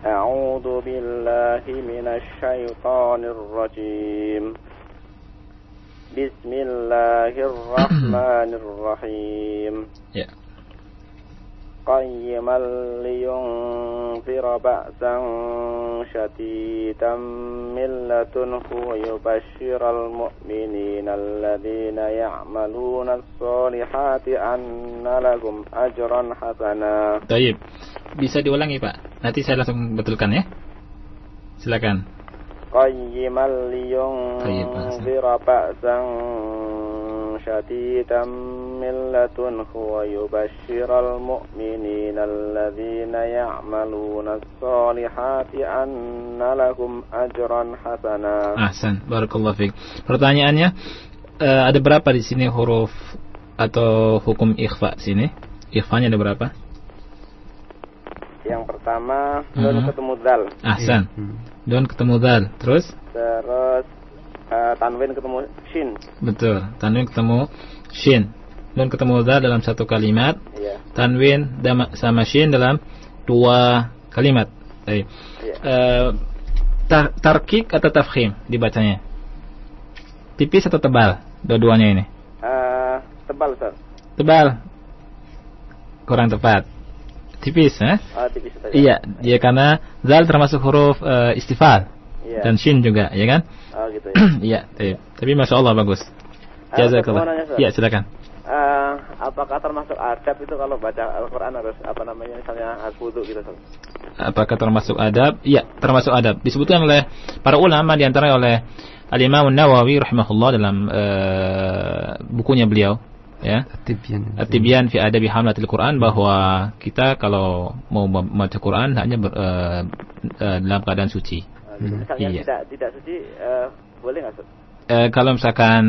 أعوذ بالله من الشيطان الرجيم بسم الله الرحمن الرحيم Ya. قيما لينذر بأسا شديدا من لدنه ويبشر المؤمنين الذين يعملون الصالحات أن لهم أجرا حسنا Taib. Bisa diulangi, Pak? Nanti saya langsung betulkan ya. Silakan. قيما لينذر بأسا شديدا من لدنه ويبشر المؤمنين الذين يعملون الصالحات أن لهم أجرا حسنا Ahsan, barakallahu fiik. Pertanyaannya eh, ada berapa di sini huruf atau hukum ikhfa sini? Ikhfanya ada berapa? yang pertama Nun Mhm. ketemu Dal Ahsan. Hmm. Don ketemu dal. Terus? Terus eh, Tanwin ketemu Shin Betul. Tanwin ketemu shin. Don ketemu dal dalam satu kalimat. Iya Tanwin sama shin dalam dua kalimat. Baik. Iya. Eh, tar- tarkik atau tafkhim dibacanya? Tipis atau tebal? Dua-duanya ini. Eh, Tebal Ustaz Tebal. Kurang tepat. Tipis, eh? Ah, tipis saja. Iya, dia karena zal termasuk huruf eh, istifal Iya. dan shin juga, ya kan? Oh gitu ya. <clears throat> Iya, iya. Tapi masya Allah bagus. Ah, Jazakallah. Iya, silakan. Eh, apakah termasuk adab itu kalau baca Al-Quran harus apa namanya misalnya wudhu gitu Ustaz? Apakah termasuk adab? Iya, termasuk adab. Disebutkan oleh para ulama di antara oleh Al-Imam Nawawi rahimahullah dalam eh, bukunya beliau, ya. Tibyan. At-Tibyan fi Adabi Hamlatil Quran bahwa kita kalau mau membaca Quran hanya ber- eh, eh, dalam keadaan suci. Misalnya Iya. tidak tidak suci eh, boleh nggak? Eh, kalau misalkan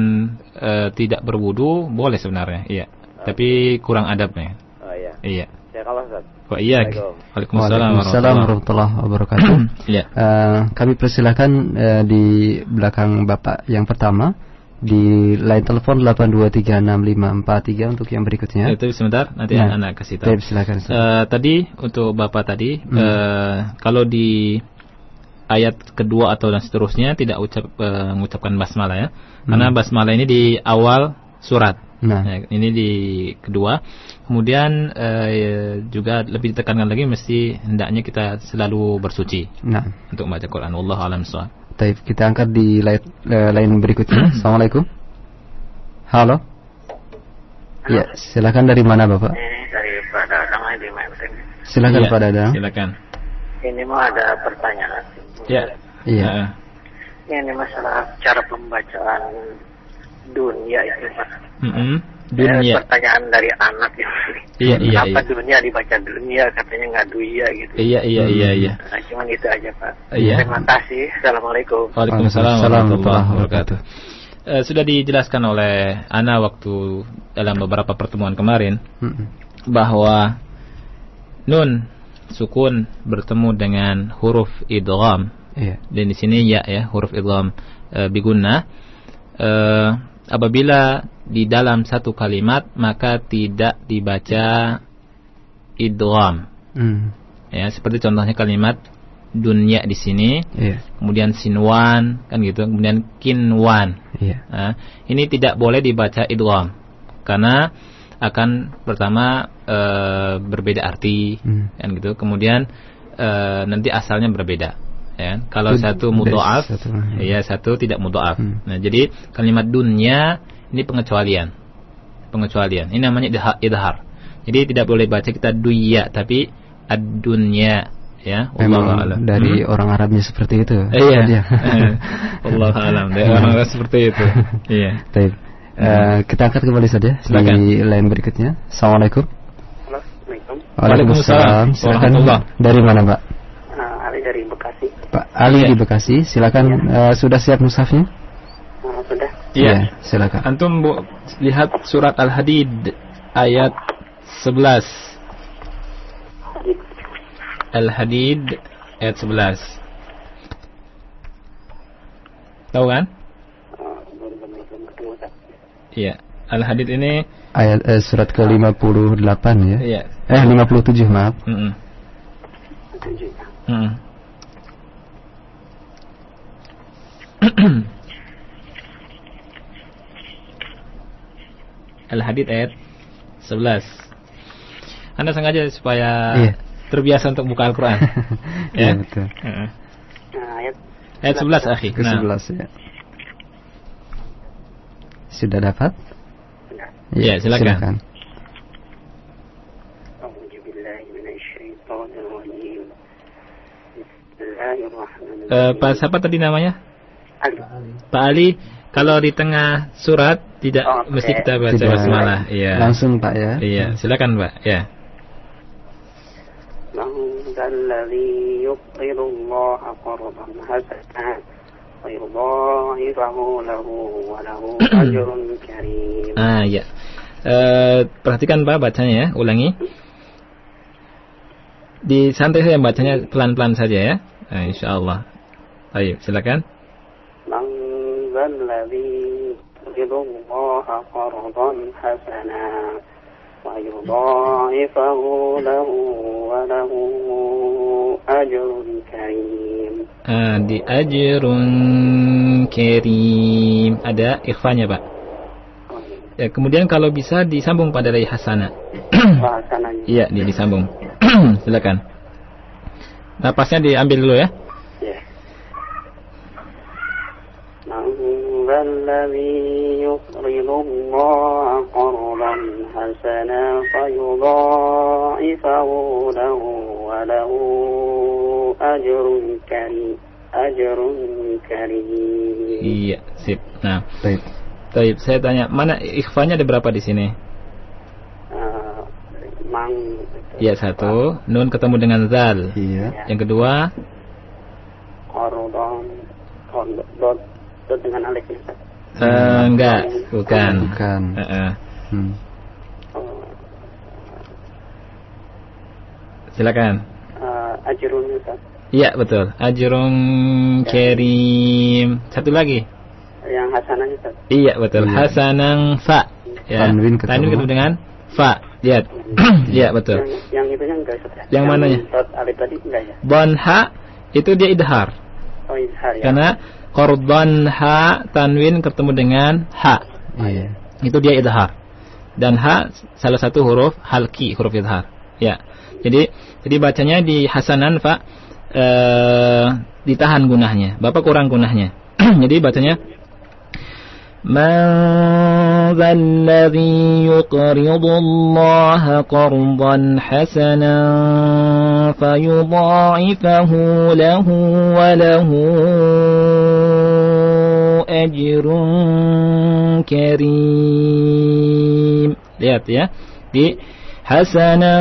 eh, tidak berwudu boleh sebenarnya, iya. Tapi kurang adabnya. Oh iya. Iya. Ya kalau Ustaz. Wa iya. Waalaikumsalam Waalaikumsalam warahmatullahi wabarakatuh. <clears throat> Iya. Eh, kami persilakan eh, di belakang Bapak yang pertama di line telepon 8236543 untuk yang berikutnya. Itu sebentar nanti Nah, anak kasih tahu. Baik, silakan. Eh, tadi untuk Bapak tadi Hmm. eh, kalau di ayat kedua atau dan seterusnya tidak ucap eh, mengucapkan basmalah ya. Karena basmalah ini di awal surat. Nah. Ya, ini di kedua. Kemudian eh, juga lebih ditekankan lagi mesti hendaknya kita selalu bersuci Nah, untuk membaca Quran. Allah alam shawab. Taib, kita angkat di line, eh, line berikutnya. <clears throat> Assalamualaikum. Halo. Ya, silakan dari mana Bapak? Ini dari Pak Dadang di Menteng. Silakan Iya, Pak Dadang. Silakan. Ini mau ada pertanyaan. Ya. Iya. Eh, Ini masalah cara pembacaan dunia itu Pak. mm-mm. Eh, Dunia. pertanyaan dari anak ya. Iya, iya, Kenapa iya. dunia dibaca dunia katanya nggak duia gitu. Iya, iya, iya, iya. Nah, cuman itu aja Pak. Iya. Terima kasih. Assalamualaikum. Waalaikumsalam warahmatullahi wabarakatuh. Eh, sudah dijelaskan oleh Ana waktu dalam beberapa pertemuan kemarin Mm-mm. bahwa nun sukun bertemu dengan huruf idgham Iya. dan di sini ya ya huruf idgham e, bigunna Eh, apabila di dalam satu kalimat maka tidak dibaca idgham Mm. ya seperti contohnya kalimat dunia di sini Iya. kemudian sinwan kan gitu kemudian kinwan Iya. Nah, ini tidak boleh dibaca idgham karena akan pertama eh, berbeda arti Hmm. kan gitu kemudian eh, nanti asalnya berbeda ya kalau satu satu. ya satu tidak mudhaaf Hmm. nah jadi kalimat dunia ini pengecualian pengecualian ini namanya idha- idhar jadi tidak boleh baca kita duya tapi ad-dunya ya Memang a'lam. dari Hmm? orang Arabnya seperti itu. Eh, iya. Dia. Allah alam. Dari orang seperti itu. <laughs> Iya. Baik. Eh, kita angkat kembali saja Silakan. di line berikutnya. Assalamualaikum. Assalamualaikum. Waalaikumsalam. Silakan dari mana, Pak? Nah, Ali dari Bekasi. Pak Ali Iya. di Bekasi. Silakan eh, sudah siap mushafnya? Nah, sudah. Iya. silakan. Antum bu, lihat surat Al-Hadid ayat 11. Al-Hadid ayat 11. Tahu kan? Iya. Al-Hadid ini Ayat eh, surat ke-58 ya. Iya. Eh 57 maaf. Mm -mm. <clears throat> <clears throat> Al-Hadid ayat 11. Anda sengaja supaya iya. terbiasa untuk buka Al-Qur'an. <laughs> ya? ya, betul. Uh. -huh. Nah, ayat, ayat 11, 11. Nah. Ke nah. 11 ya. Sudah dapat? Sudah. Iya, ya, silakan. silakan. Uh, Pak siapa tadi namanya? Ali. Pak Ali, Kalau di tengah surat tidak Oke. mesti kita baca Tidak. basmalah. Iya. Langsung Pak ya. Iya, silakan Pak. Ya. من ذا الذي يقرض الله قرضا حسنا ويضاعفه له وله أجر كريم Ah, ya. Eh, perhatikan Pak bacanya ya, ulangi. Di santai saja bacanya pelan-pelan saja ya. Nah, insyaallah. Baik, silakan. من ذا الذي يقرض الله قرضا حسنا ويضاعفه له وله أجر كريم Ah, di ajrun karim. Ada ikhfanya, Pak. Ya, kemudian kalau bisa disambung pada dari hasana. Bahasananya Iya, di disambung. <clears throat> silakan. Napasnya diambil dulu ya. Ya. ذا الذي يقرض الله قرضا حسنا فيضاعفه له وله أجر كريم أجر كريم Iya, sip. Nah, Baik. Taib, saya tanya, mana ikhfanya ada berapa di sini? Ah, Mang Ya satu, nun ketemu dengan zal. Iya. Yang kedua, Qardon Qardon Dot dengan alif ya Ustaz. eh, enggak, bukan. Bukan. Eh, eh. Hmm. Oh, Silakan. ah, Ajrun Ustaz. Iya betul. Ajrun karim. Satu lagi. Yang hasanahnya Ustaz. Iya betul. Iya. Hasanang fa. Ya. Tanwin ketemu. Tanwin ketemu dengan fa. Lihat. Iya betul. Yang, yang itunya enggak Ustaz. ya? Yang mananya? Dot alif tadi enggak ya? Bon ha itu dia idhar. Oh, izhar ya. Karena korban ha tanwin ketemu dengan ha. Iya. Itu dia idhar. Dan ha salah satu huruf halki, huruf idhar. Ya. Jadi jadi bacanya di hasanan fa eh, ditahan gunahnya. Bapak kurang gunahnya. <clears throat> jadi bacanya من ذا الذي يقرض الله قرضا حسنا فيضاعفه له وله أجر كريم lihat ya di حسنا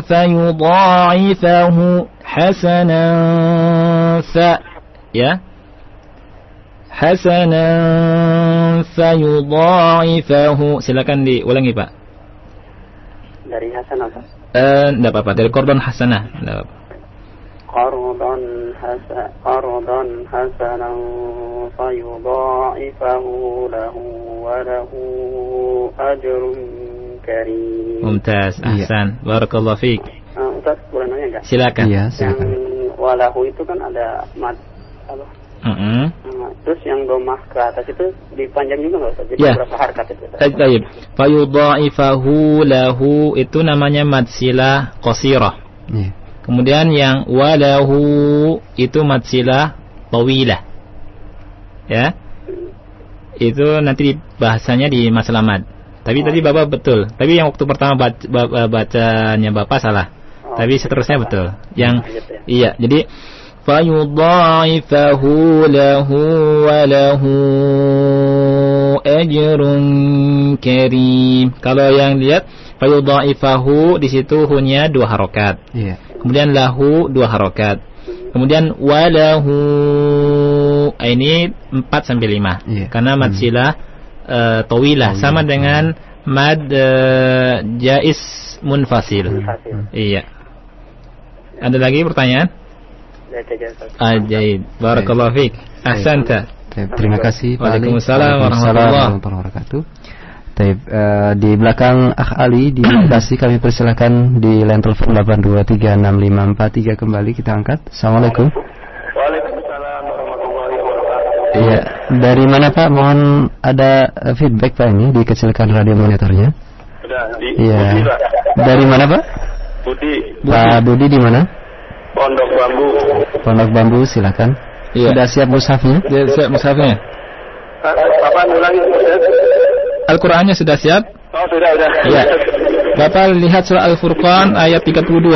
فيضاعفه حسنا ف ya حسنا فيضاعفه silakan diulangi Pak Dari hasanah Ustaz. eh enggak apa-apa dari korban hasanah enggak apa-apa قرضا حسنا قرضا حسنا فيضاعفه له وله أجر كريم mumtaz Iya. ahsan barakallahu fiik Ah, Ustaz boleh nanya nggak? silakan Iya, Yang silakan. walahu itu kan ada mat apa? Mm-mm. Nah, terus yang domah ke atas itu dipanjang juga nggak Ustaz? Jadi Ya. berapa harkat itu? Baik, baik. Fayudha'ifahu lahu itu namanya matsilah qasirah. Iya. Kemudian yang walahu itu matsilah tawilah. Ya. Itu nanti bahasanya di masalah mad. Tapi tadi Bapak betul. Tapi yang waktu pertama baca, ba- bacanya Bapak salah. Oh, Tapi seterusnya betul. Yang Nah, gitu ya. iya, jadi lahu wa lahu ajrun karim. Kalau yang lihat fayudha'ifahu di situ hunya dua harokat. Iya. Kemudian lahu dua harokat. Kemudian walahu ini 4 sampai 5. Iya. Karena mad Hmm. silah eh, tawilah sama dengan mad eh, jais munfasil. Hmm. Iya. Ada lagi pertanyaan? Ajaib. Barakallahu fiik. Ahsanta. Terima kasih Pak Ali. Waalaikumsalam warahmatullahi wabarakatuh. Taib, eh, di belakang Akh Ali di Bekasi kami persilakan di line telepon 8236543 kembali kita angkat. Assalamualaikum. Waalaikumsalam warahmatullahi wabarakatuh. Iya, dari mana Pak? Mohon ada feedback Pak ini dikecilkan radio monitornya. Sudah di Iya. Budi, Pak. Dari mana Pak? Budi, Pak Budi di mana? Pondok Bambu. Pondok Bambu silakan. Iya. Sudah siap mushafnya? Dia siap mushafnya. Bapak ulangi. Al-Qur'annya sudah siap? Oh, sudah, sudah. Iya. Bapak lihat surah Al-Furqan ayat 32.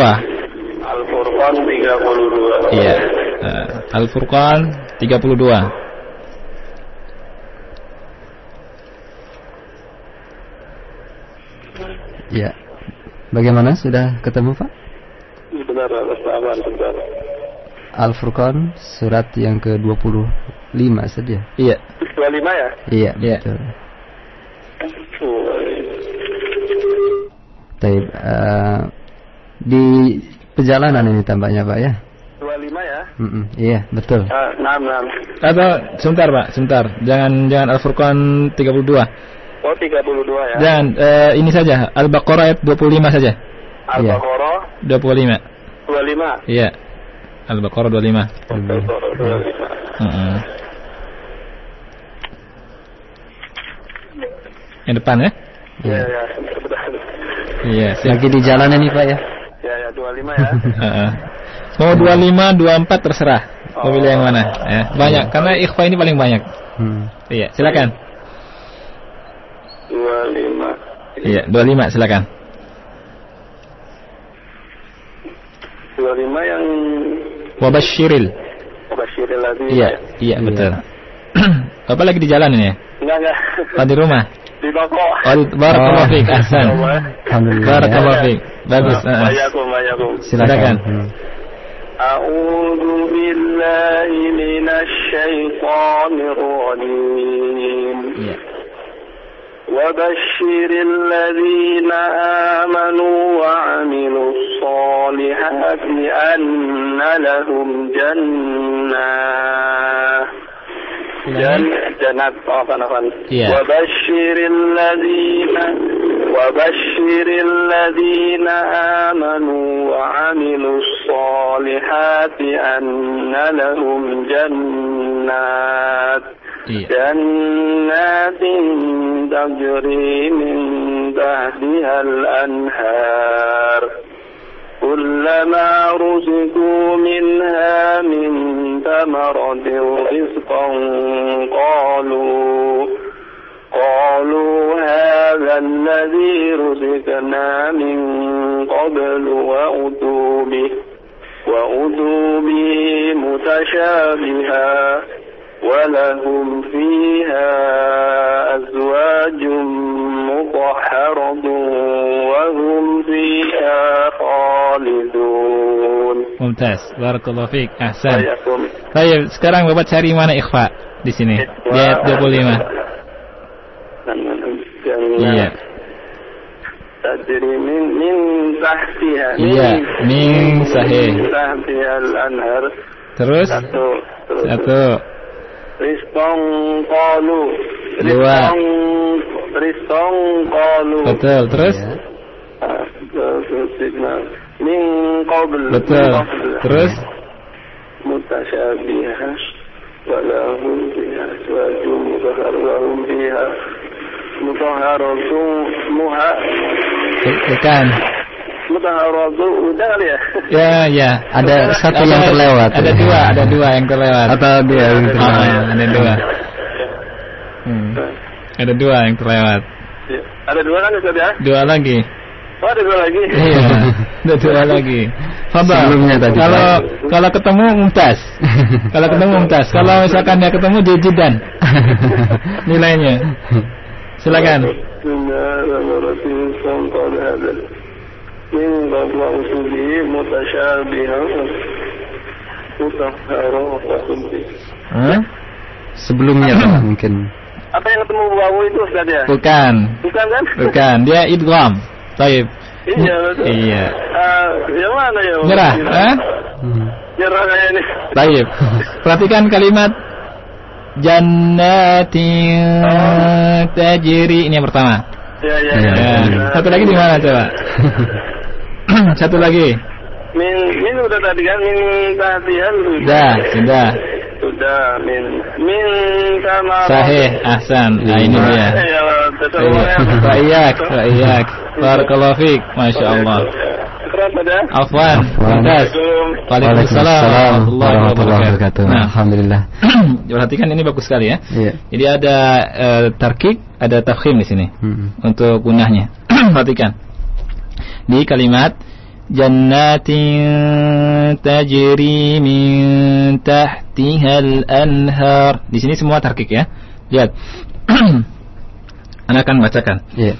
Al-Furqan 32. Iya. Eh, Al-Furqan 32. Iya. Bagaimana? Sudah ketemu Pak? Sebentar, sabar, sebentar. Al-Furqan surat yang ke-25 saja. Iya. 25 ya? Iya, Iya. betul. Taib, eh, di perjalanan ini tampaknya Pak ya? 25 ya? Mm-mm, iya, betul. Ah, 6, 6. Atau sebentar Pak, sebentar. Jangan jangan Al-Furqan 32. Oh, 32 ya? Jangan eh, ini saja Al-Baqarah ayat 25 saja. Al-Baqarah 25. 25. Iya. Al-Baqarah 25. Al-Baqarah 25. Heeh. Yang depan ya? Ya, ya. Iya, siap. Lagi di jalan ini Pak ya? Ya, ya, 25 ya? Heeh. Mau 25, 24 terserah. Mau pilih yang mana? Ya, banyak karena ikhfa ini paling banyak. Hmm. Iya, silakan. 25. Iya, 25 silakan. 25 yang Wabasyiril. Bashiril lagi. Iya, iya betul. <clears throat> Bapak lagi di jalan ini ya? Enggak, enggak. Oh, di rumah? Di toko. Oh, di- barakallahu fiik. Ahsan. Alhamdulillah. Barakallahu fiik. Bagus. heeh. Bayakum, bayakum. Silakan. Hmm. أعوذ بالله من الشيطان الرجيم Iya. وبشر الذين آمنوا وعملوا الصالحات أن لهم جنة جن جنات عفوا عفوا Iya. وبشر الذين وبشر الذين آمنوا وعملوا الصالحات أن لهم جنات. جنات تجري من تحتها الأنهار. كلما رزقوا منها من ثمرة رزقا قالوا قالوا هذا الذي رزقنا من قبل وأتوا به وأتوا به متشابها. ولهم فيها أزواج مطهرة وهم فيها خالدون Mumtaz. Barakallahu fiik. Ahsan. Bayakum. Baik, sekarang Bapak cari mana ikhfa di sini? Di ayat 25. Iya. تجري من من تحتها Iya, min sahih. من تحتها الأنهار Terus satu terus satu. ristong kalu, ristong ristong kalu, Betul, terus? Ya. Ah, Ning Min. Betul. Terus? Mutasyabihah. walahum biha suatu mutahharun biha mutahharatun muha. Bukan udah kali ya? Ya, ya. Ada satu yang terlewat. Ada dua, ada dua yang terlewat. Atau dua yang terlewat. Oh, ada dua. Hmm. hmm. Ada dua yang terlewat. Ya. Ada dua kan Ustaz ya? Dua lagi. Oh, ada dua lagi. Iya. ada dua <laughs> lagi. Fabel. Sebelumnya tadi. Kalau kalau ketemu Mumtaz. kalau ketemu Mumtaz. Kalau misalkan dia ketemu Jejidan. <laughs> Nilainya. Silakan. Bismillahirrahmanirrahim. من قبل أصله متشابها مطهرة وصبي Hah? sebelumnya Pak <coughs> mungkin. Apa yang ketemu wawu itu Ustaz ya? Bukan. Bukan kan? Bukan, dia idgham. Taib. Iya betul. Iya. Eh, yang mana ya? Nyerah, eh? Nyerah kayak ini. Taib. Perhatikan kalimat jannatin tajri ini yang pertama. Ya ya Iya. ya. Ya. Satu lagi di mana coba? <laughs> <coughs> Satu lagi. Min min udah tadi kan min tahtihan Sudah, sudah. Sudah min min sama Sahih, ahsan. Nah, ini dia. Ya, betul. Iya. Wa iyak, wa. Barakallahu fiik. Masya Allah. Keren pada. Afwan. Waalaikumsalam warahmatullahi wabarakatuh. Nah, Alhamdulillah. <clears throat> perhatikan ini bagus sekali ya. Iya. Jadi ada eh, tarkik, ada tafkhim di sini Hmm. untuk gunahnya. <clears throat> Perhatikan. Di kalimat jannatin tajri min tahtihal anhar. Di sini semua tarkik ya. Lihat. <clears throat> Anda akan bacakan. Iya.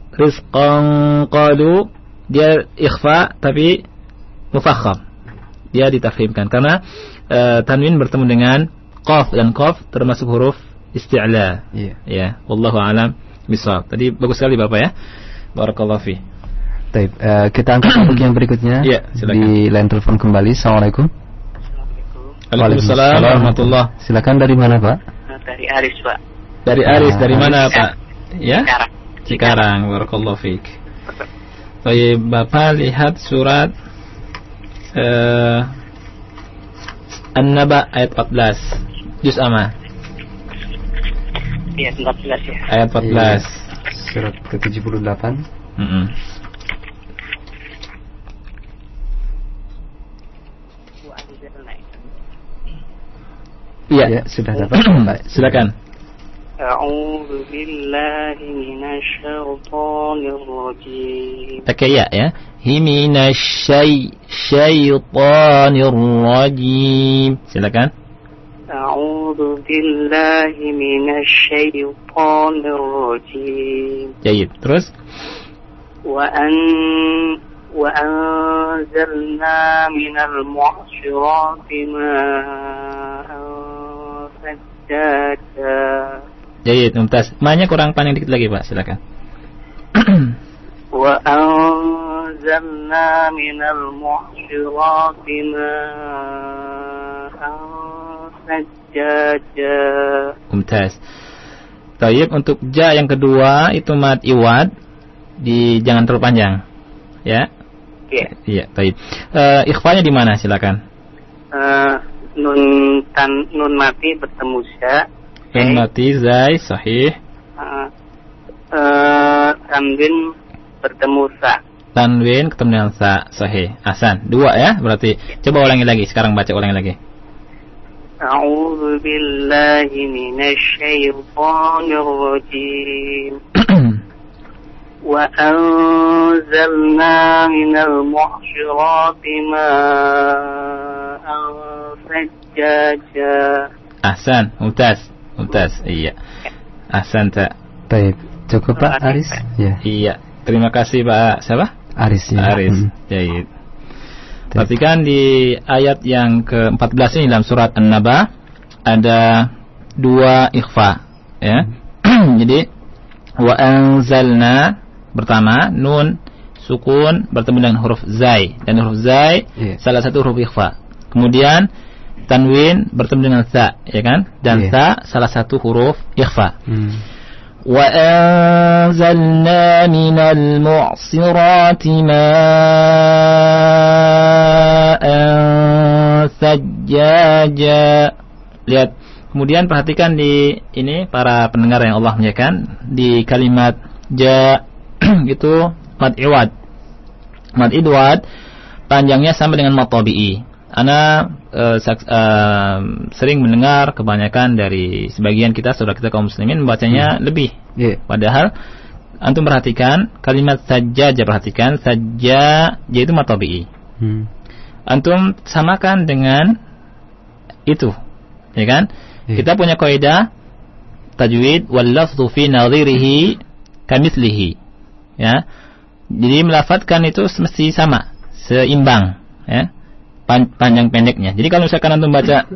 rizqan qalu dia ikhfa tapi mufakham dia ditafhimkan karena eh, tanwin bertemu dengan qaf dan qaf termasuk huruf isti'la Iya. ya wallahu alam bisawab tadi bagus sekali Bapak ya barakallahu fi Baik, eh, kita angkat topik yang berikutnya silakan. di line telepon kembali. Assalamualaikum. Waalaikumsalam warahmatullah Silakan dari mana Pak? Dari Aris, Pak. dari Aris Ah, dari mana Aris. Pak ya Sekarang. Cikarang barakallahu fiik Baik, Bapak lihat surat eh, An-Naba ayat 14 Juz Amma Iya, 14 ya. ayat 14 Iya. Surat ke-78. Mm-mm. Iya, Ya, sudah dapat. Baik. <clears throat> silakan. أعوذ بالله من الشيطان الرجيم Pakai ya ya. Himinasyai syaitanir rajim. Silakan. أعوذ بالله من الشيطان الرجيم Jayid. Terus وأن وأنزلنا من المعصرات ماء ثجاجا Ya, ya, Jadi mumtaz. Mahnya kurang panjang dikit lagi, Pak. Silakan. <clears throat> Wa anzalna minal muhsirati. Mumtaz. Tayyib untuk ja yang kedua itu mat iwad di jangan terlalu panjang. Ya. Iya. Iya, baik. Uh, eh, ikhfanya di mana? Silakan. Uh, nun tan nun mati bertemu sya Nun mati zai sahih. eh, eh, tanwin bertemu sa Tanwin ketemu dengan sa sahih. Hasan. Dua ya berarti. Coba ulangi lagi. Sekarang baca ulangi lagi. أعوذ بالله من الشيطان الرجيم وأنزلنا من المعصرات ماء ثجاجا Ahsan, mumtaz. Mumtaz. Iya. Ahsan tak. Baik, cukup Pak Aris? Ya, Iya. Terima kasih Pak siapa? Aris ya. Aris. Hmm. Jahit. Perhatikan di ayat yang ke-14 ini dalam surat An-Naba ada dua ikhfa ya. <clears throat> Jadi wa anzalna pertama nun sukun bertemu dengan huruf zai dan huruf zai Iya. salah satu huruf ikhfa. Kemudian tanwin bertemu dengan ta ya kan? Dan Iya. ta salah satu huruf ikhfa. Hmm. وأنزلنا من المعصرات ماء ثجاجا lihat kemudian perhatikan di ini para pendengar yang Allah muliakan di kalimat ja <clears throat> itu mad iwad mad idwad panjangnya sama dengan mad tabi'i Ana uh, saks- uh, sering mendengar kebanyakan dari sebagian kita saudara kita kaum muslimin membacanya lebih. Iya. Padahal antum perhatikan kalimat saja aja perhatikan saja yaitu matabi'i. Hmm. Antum samakan dengan itu. Ya kan? Iya. Kita punya kaidah tajwid wal lafdhu fi nadhirihi kamitslihi. Ya. Jadi melafatkan itu mesti sama, seimbang, ya. Pan- panjang pendeknya. Jadi kalau misalkan antum baca <clears throat>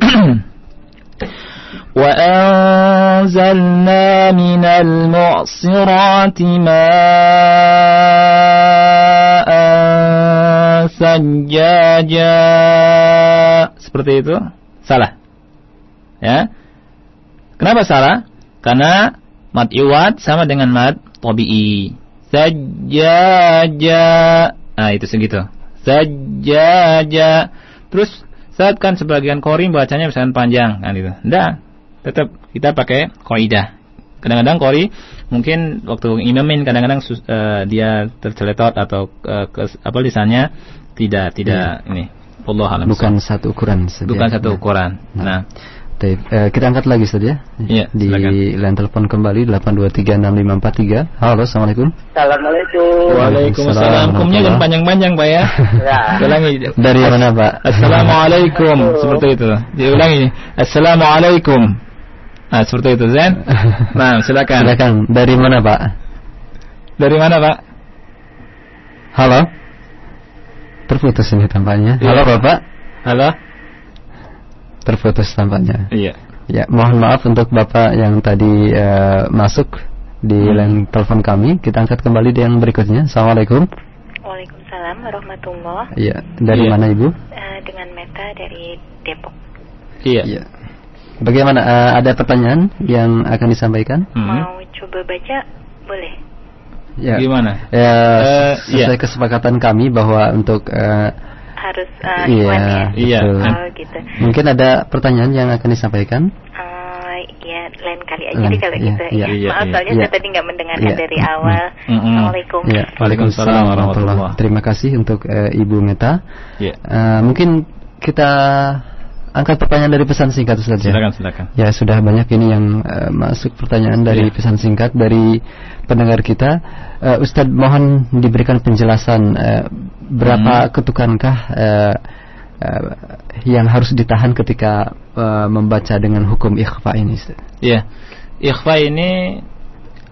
wa anzalna minal mu'sirati sajjaja. Seperti itu. Salah. Ya. Kenapa salah? Karena mad iwad sama dengan mad tabi'i. Sajjaja. Nah itu segitu. Sajjaja terus saat kan sebagian kori bacanya misalkan panjang kan itu enggak tetap kita pakai kaidah kadang-kadang kori mungkin waktu imamin kadang-kadang eh, dia terceletot atau eh, kes- apa lisannya tidak tidak ini Allah alam Bukan satu ukuran saja. bukan satu ukuran. Nah Baik, eh, kita angkat lagi Ustaz ya. Iya, Di silakan. line telepon kembali 8236543. Halo, Assalamualaikum. Assalamualaikum. Waalaikumsalam. Kumnya jangan panjang-panjang, Pak ya. Ya. Ulangi. Dari mana, Pak? Assalamualaikum. Seperti itu. Diulangi. Assalamualaikum. Nah, seperti itu, Zen. Nah, silakan. Silakan. Dari mana, Pak? Dari mana, Pak? Halo. Terputus ini tampaknya. Iya. Halo, Bapak. Halo? Terputus tampaknya. Iya. Ya, mohon maaf untuk Bapak yang tadi eh, masuk di Hmm. line telepon kami. Kita angkat kembali di yang berikutnya. Assalamualaikum. Waalaikumsalam warahmatullah. Iya, dari Iya. mana Ibu? Eh, dengan Meta dari Depok. Iya. Iya. Bagaimana? eh, ada pertanyaan yang akan disampaikan? Hmm. Mau coba baca? Boleh. Ya. Gimana? Ya, Eh, sesuai kesepakatan kami bahwa untuk eh, Harus uh, Iya, Iwan ya? Iya. Oh gitu. Mungkin ada pertanyaan yang akan disampaikan? Eh, ya lain kali aja Lain, deh kalau iya, gitu. iya, ya. iya, Maaf iya. soalnya Iya. saya tadi nggak mendengarkan Iya. dari awal. Mm-mm. Assalamualaikum. Ya, Waalaikumsalam warahmatullah. Terima kasih untuk eh, Ibu Meta. Iya. Eh, mungkin kita angkat pertanyaan dari pesan singkat Ustaz ya. Silakan, silakan. Ya sudah banyak ini yang eh, masuk pertanyaan dari Iya. pesan singkat dari pendengar kita. Eh, Ustadz mohon diberikan penjelasan eh, berapa Hmm. ketukankah eh, eh, yang harus ditahan ketika eh, membaca dengan hukum ikhfa ini. Iya. Ikhfa ini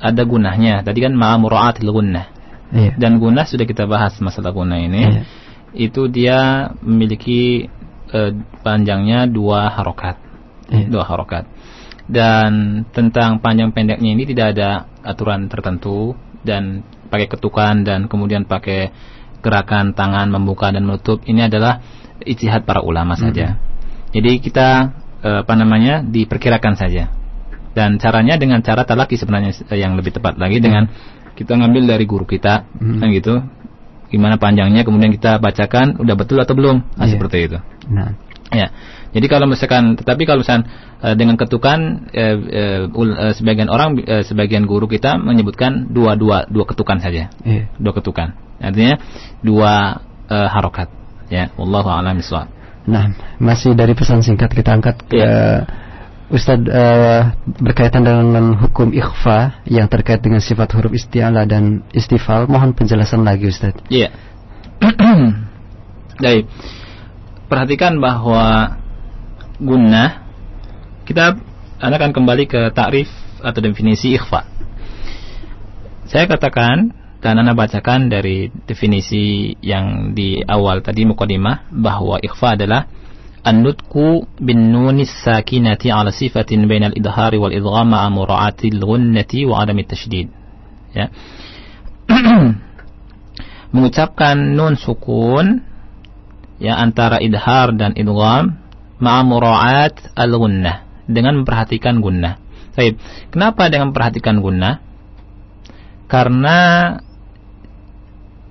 ada gunahnya. Tadi kan ma'amura'atil gunnah. Iya. Dan gunah sudah kita bahas masalah gunah ini. Iya. Itu dia memiliki eh, panjangnya dua harokat. Iya. Dua harokat. Dan tentang panjang pendeknya ini tidak ada aturan tertentu dan pakai ketukan dan kemudian pakai gerakan tangan membuka dan menutup ini adalah ijtihad para ulama saja. Jadi kita eh, apa namanya diperkirakan saja. Dan caranya dengan cara talaki sebenarnya eh, yang lebih tepat lagi dengan kita ngambil dari guru kita Hmm. kan gitu. Gimana panjangnya kemudian kita bacakan udah betul atau belum? Nah, Iya. seperti itu. Nah, Ya. Jadi kalau misalkan tetapi kalau misalkan eh, dengan ketukan ul- eh, sebagian orang eh, sebagian guru kita menyebutkan dua dua dua ketukan saja. iya. Dua ketukan. Artinya dua eh, harokat. Ya, wallahu a'lam. Nah, masih dari pesan singkat kita angkat ke Ustadz eh, berkaitan dengan hukum ikhfa yang terkait dengan sifat huruf isti'ala dan istifal, mohon penjelasan lagi Ustadz. Iya. <clears throat> Baik. Perhatikan bahwa gunnah kita akan kembali ke takrif atau definisi ikhfa. Saya katakan dan anda bacakan dari definisi yang di awal tadi mukadimah bahwa ikhfa adalah an-nutqu bin nunis sakinati ala sifatin bainal idhari wal idgham ma'a mura'atil gunnati wa adami tasydid. Ya. <clears throat> mengucapkan nun sukun ya antara idhar dan idgham ma'a mura'at al-gunnah dengan memperhatikan gunnah. Baik, kenapa dengan memperhatikan gunnah? Karena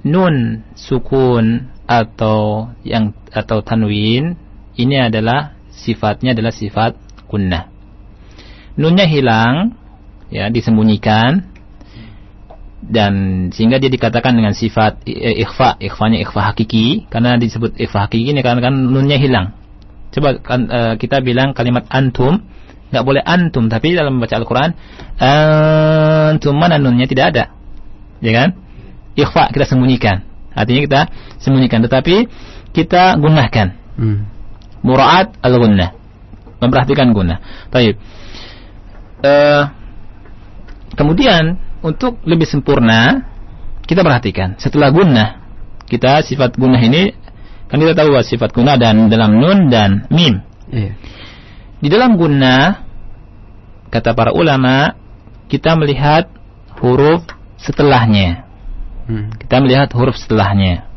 nun sukun atau yang atau tanwin ini adalah sifatnya adalah sifat gunnah. Nunnya hilang ya disembunyikan dan sehingga dia dikatakan dengan sifat eh, ikhfa ikhfanya ikhfa hakiki. Karena disebut ikhfa hakiki ini karena kan nunnya hilang. Coba kan, eh, kita bilang kalimat antum. Nggak boleh antum tapi dalam membaca Al-Quran antum mana nunnya? Tidak ada. Ya kan? Ikhfa kita sembunyikan. Artinya kita sembunyikan. Tetapi kita gunakan. Hmm. muraat al-gunnah memperhatikan guna baik. Eh, kemudian untuk lebih sempurna kita perhatikan setelah gunnah kita sifat gunnah ini kan kita tahu bahwa sifat gunnah dan dalam nun dan mim Iya. di dalam gunnah kata para ulama kita melihat huruf setelahnya Hmm. kita melihat huruf setelahnya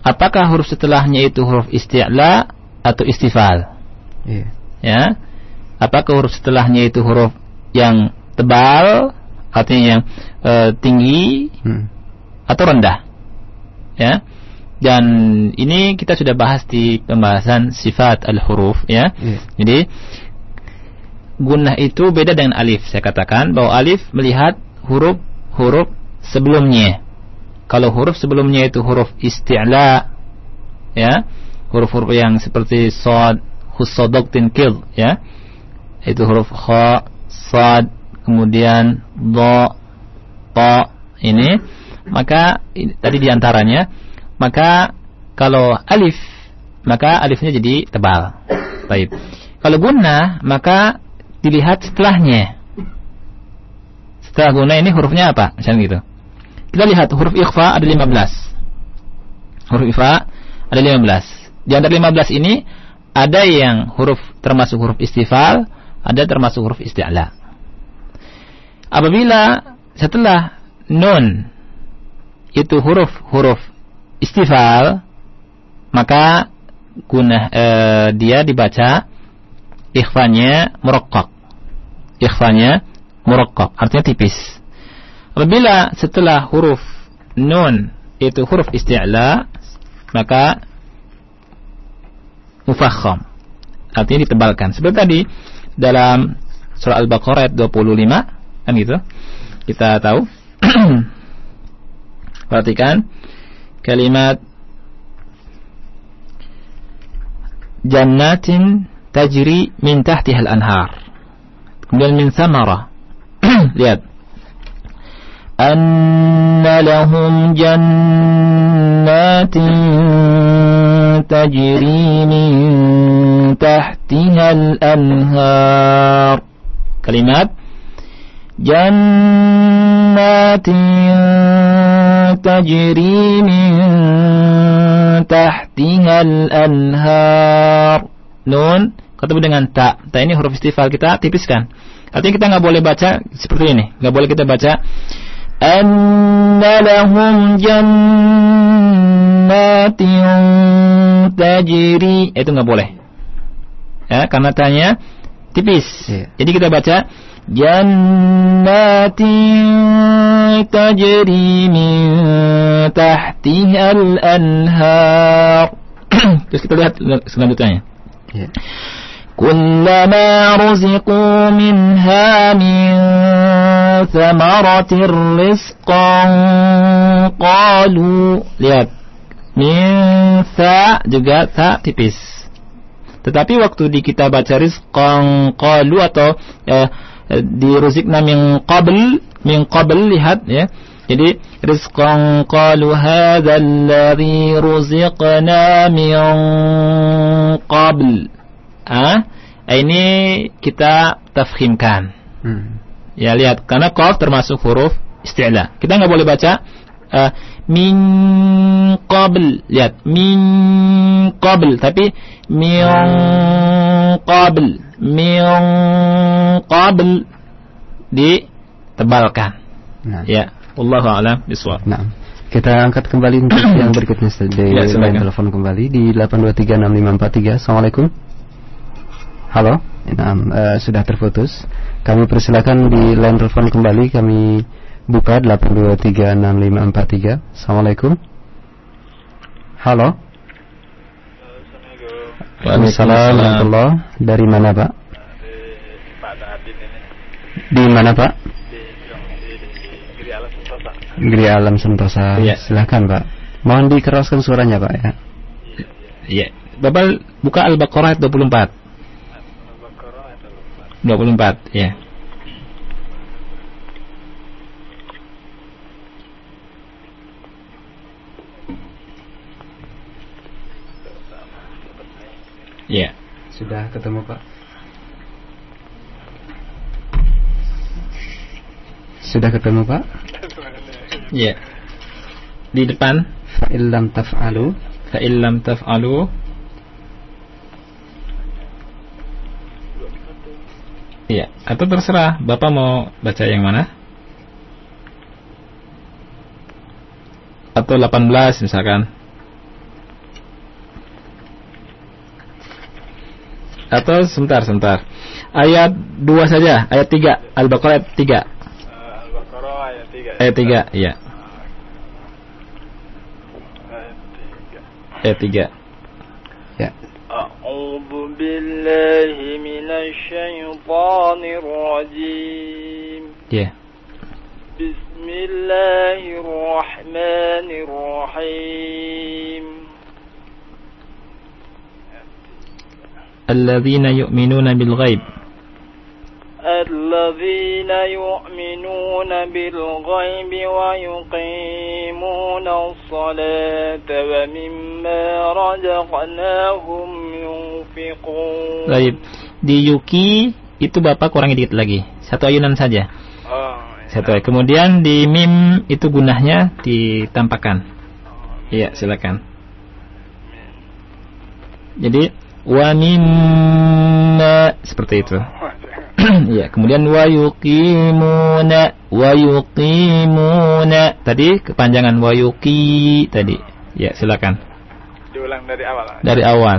apakah huruf setelahnya itu huruf isti'la atau istifal Iya. ya apakah huruf setelahnya itu huruf yang tebal artinya yang eh, tinggi Hmm. atau rendah. Ya. Dan ini kita sudah bahas di pembahasan sifat al-huruf ya. Iya. jadi gunnah itu beda dengan alif. Saya katakan bahwa alif melihat huruf huruf sebelumnya. Kalau huruf sebelumnya itu huruf isti'la ya. Huruf-huruf yang seperti sod husodoktin kil ya. Itu huruf kha sad kemudian do ta ini maka tadi di antaranya maka kalau alif maka alifnya jadi tebal. Baik. Kalau gunnah maka dilihat setelahnya. Setelah gunnah ini hurufnya apa? Misalnya gitu. Kita lihat huruf ikhfa ada 15 huruf ikhfa ada 15 di antara 15 ini ada yang huruf termasuk huruf istifal ada termasuk huruf isti'la apabila setelah nun itu huruf-huruf istifal maka guna eh, dia dibaca ikhfanya murakkak ikhfanya murakkak artinya tipis. Apabila setelah huruf nun itu huruf isti'la maka mufakham artinya ditebalkan. Seperti tadi dalam surah Al-Baqarah ayat 25 kan gitu kita tahu <clears throat> perhatikan kalimat jannatin tajri min tahtihal anhar kemudian min samara <clears throat> lihat أن لهم جنات تجري من تحتها الأنهار كلمات جنات تجري من تحتها الأنهار nun ketemu dengan ta ta ini huruf istifal kita tipiskan artinya kita nggak boleh baca seperti ini nggak boleh kita baca أن لهم جنات تجري itu nggak boleh ya karena tanya tipis Iya. jadi kita baca jannati tajri min tahtiha al-anhar <clears throat> terus kita lihat selanjutnya Iya. كلما رزقوا منها من ثمرة رزقا قالوا lihat min sa juga sa tipis tetapi waktu di kita baca rizqan qalu atau eh, di ruzikna min qabl min qabl lihat ya. Jadi rizqan qalu hadza alladhi ruziqna min qabl. Ah ini kita tafkhimkan Hmm. ya lihat. Karena qaf termasuk huruf isti'la. Kita nggak boleh baca eh, min qabl lihat min qabl tapi min qabl min qabl ditebalkan Nah. ya wallahu a'lam bishawab Nah, kita angkat kembali untuk <clears throat> yang berikutnya di Ya, telepon kembali di 8236543. Assalamualaikum. Halo, nah, eh, sudah terputus. Kami persilakan di line telepon kembali. Kami buka 8236543. Assalamualaikum. Halo. Waalaikumsalam warahmatullahi Dari mana Pak? Di mana Pak? Giri Alam Sentosa. Iya. Silakan Pak. Mohon dikeraskan suaranya Pak ya. Iya. Bapak buka Al-Baqarah ayat 24. 24, ya. Ya. Sudah ketemu Pak. Sudah ketemu Pak? Ya. Di depan Fa'illam taf'alu fa illam taf'alu Iya, atau terserah Bapak mau baca yang mana? Atau 18 misalkan. atau sebentar sebentar. Ayat dua saja, ayat tiga Al-Baqarah ayat 3. Ayat tiga Ayat 3. Iya. Ayat tiga Ya. Billahi rajim. Ya. Bismillahirrahmanirrahim. الذين يؤمنون بالغيب. الذين يؤمنون بالغيب ويقيمون الصلاة ومما رزقناهم ينفقون. طيب di Yuki itu bapak kurangi dikit lagi. Satu ayunan saja. Oh, iya. satu ayunan. kemudian di mim itu gunahnya ditampakkan. Oh, iya. Oh, silakan. Jadi wa seperti itu. <clears throat> ya, kemudian wayuqimuna wayuqimuna. Tadi kepanjangan wayuqi tadi. Ya, silakan. Diulang dari awal. Dari awal.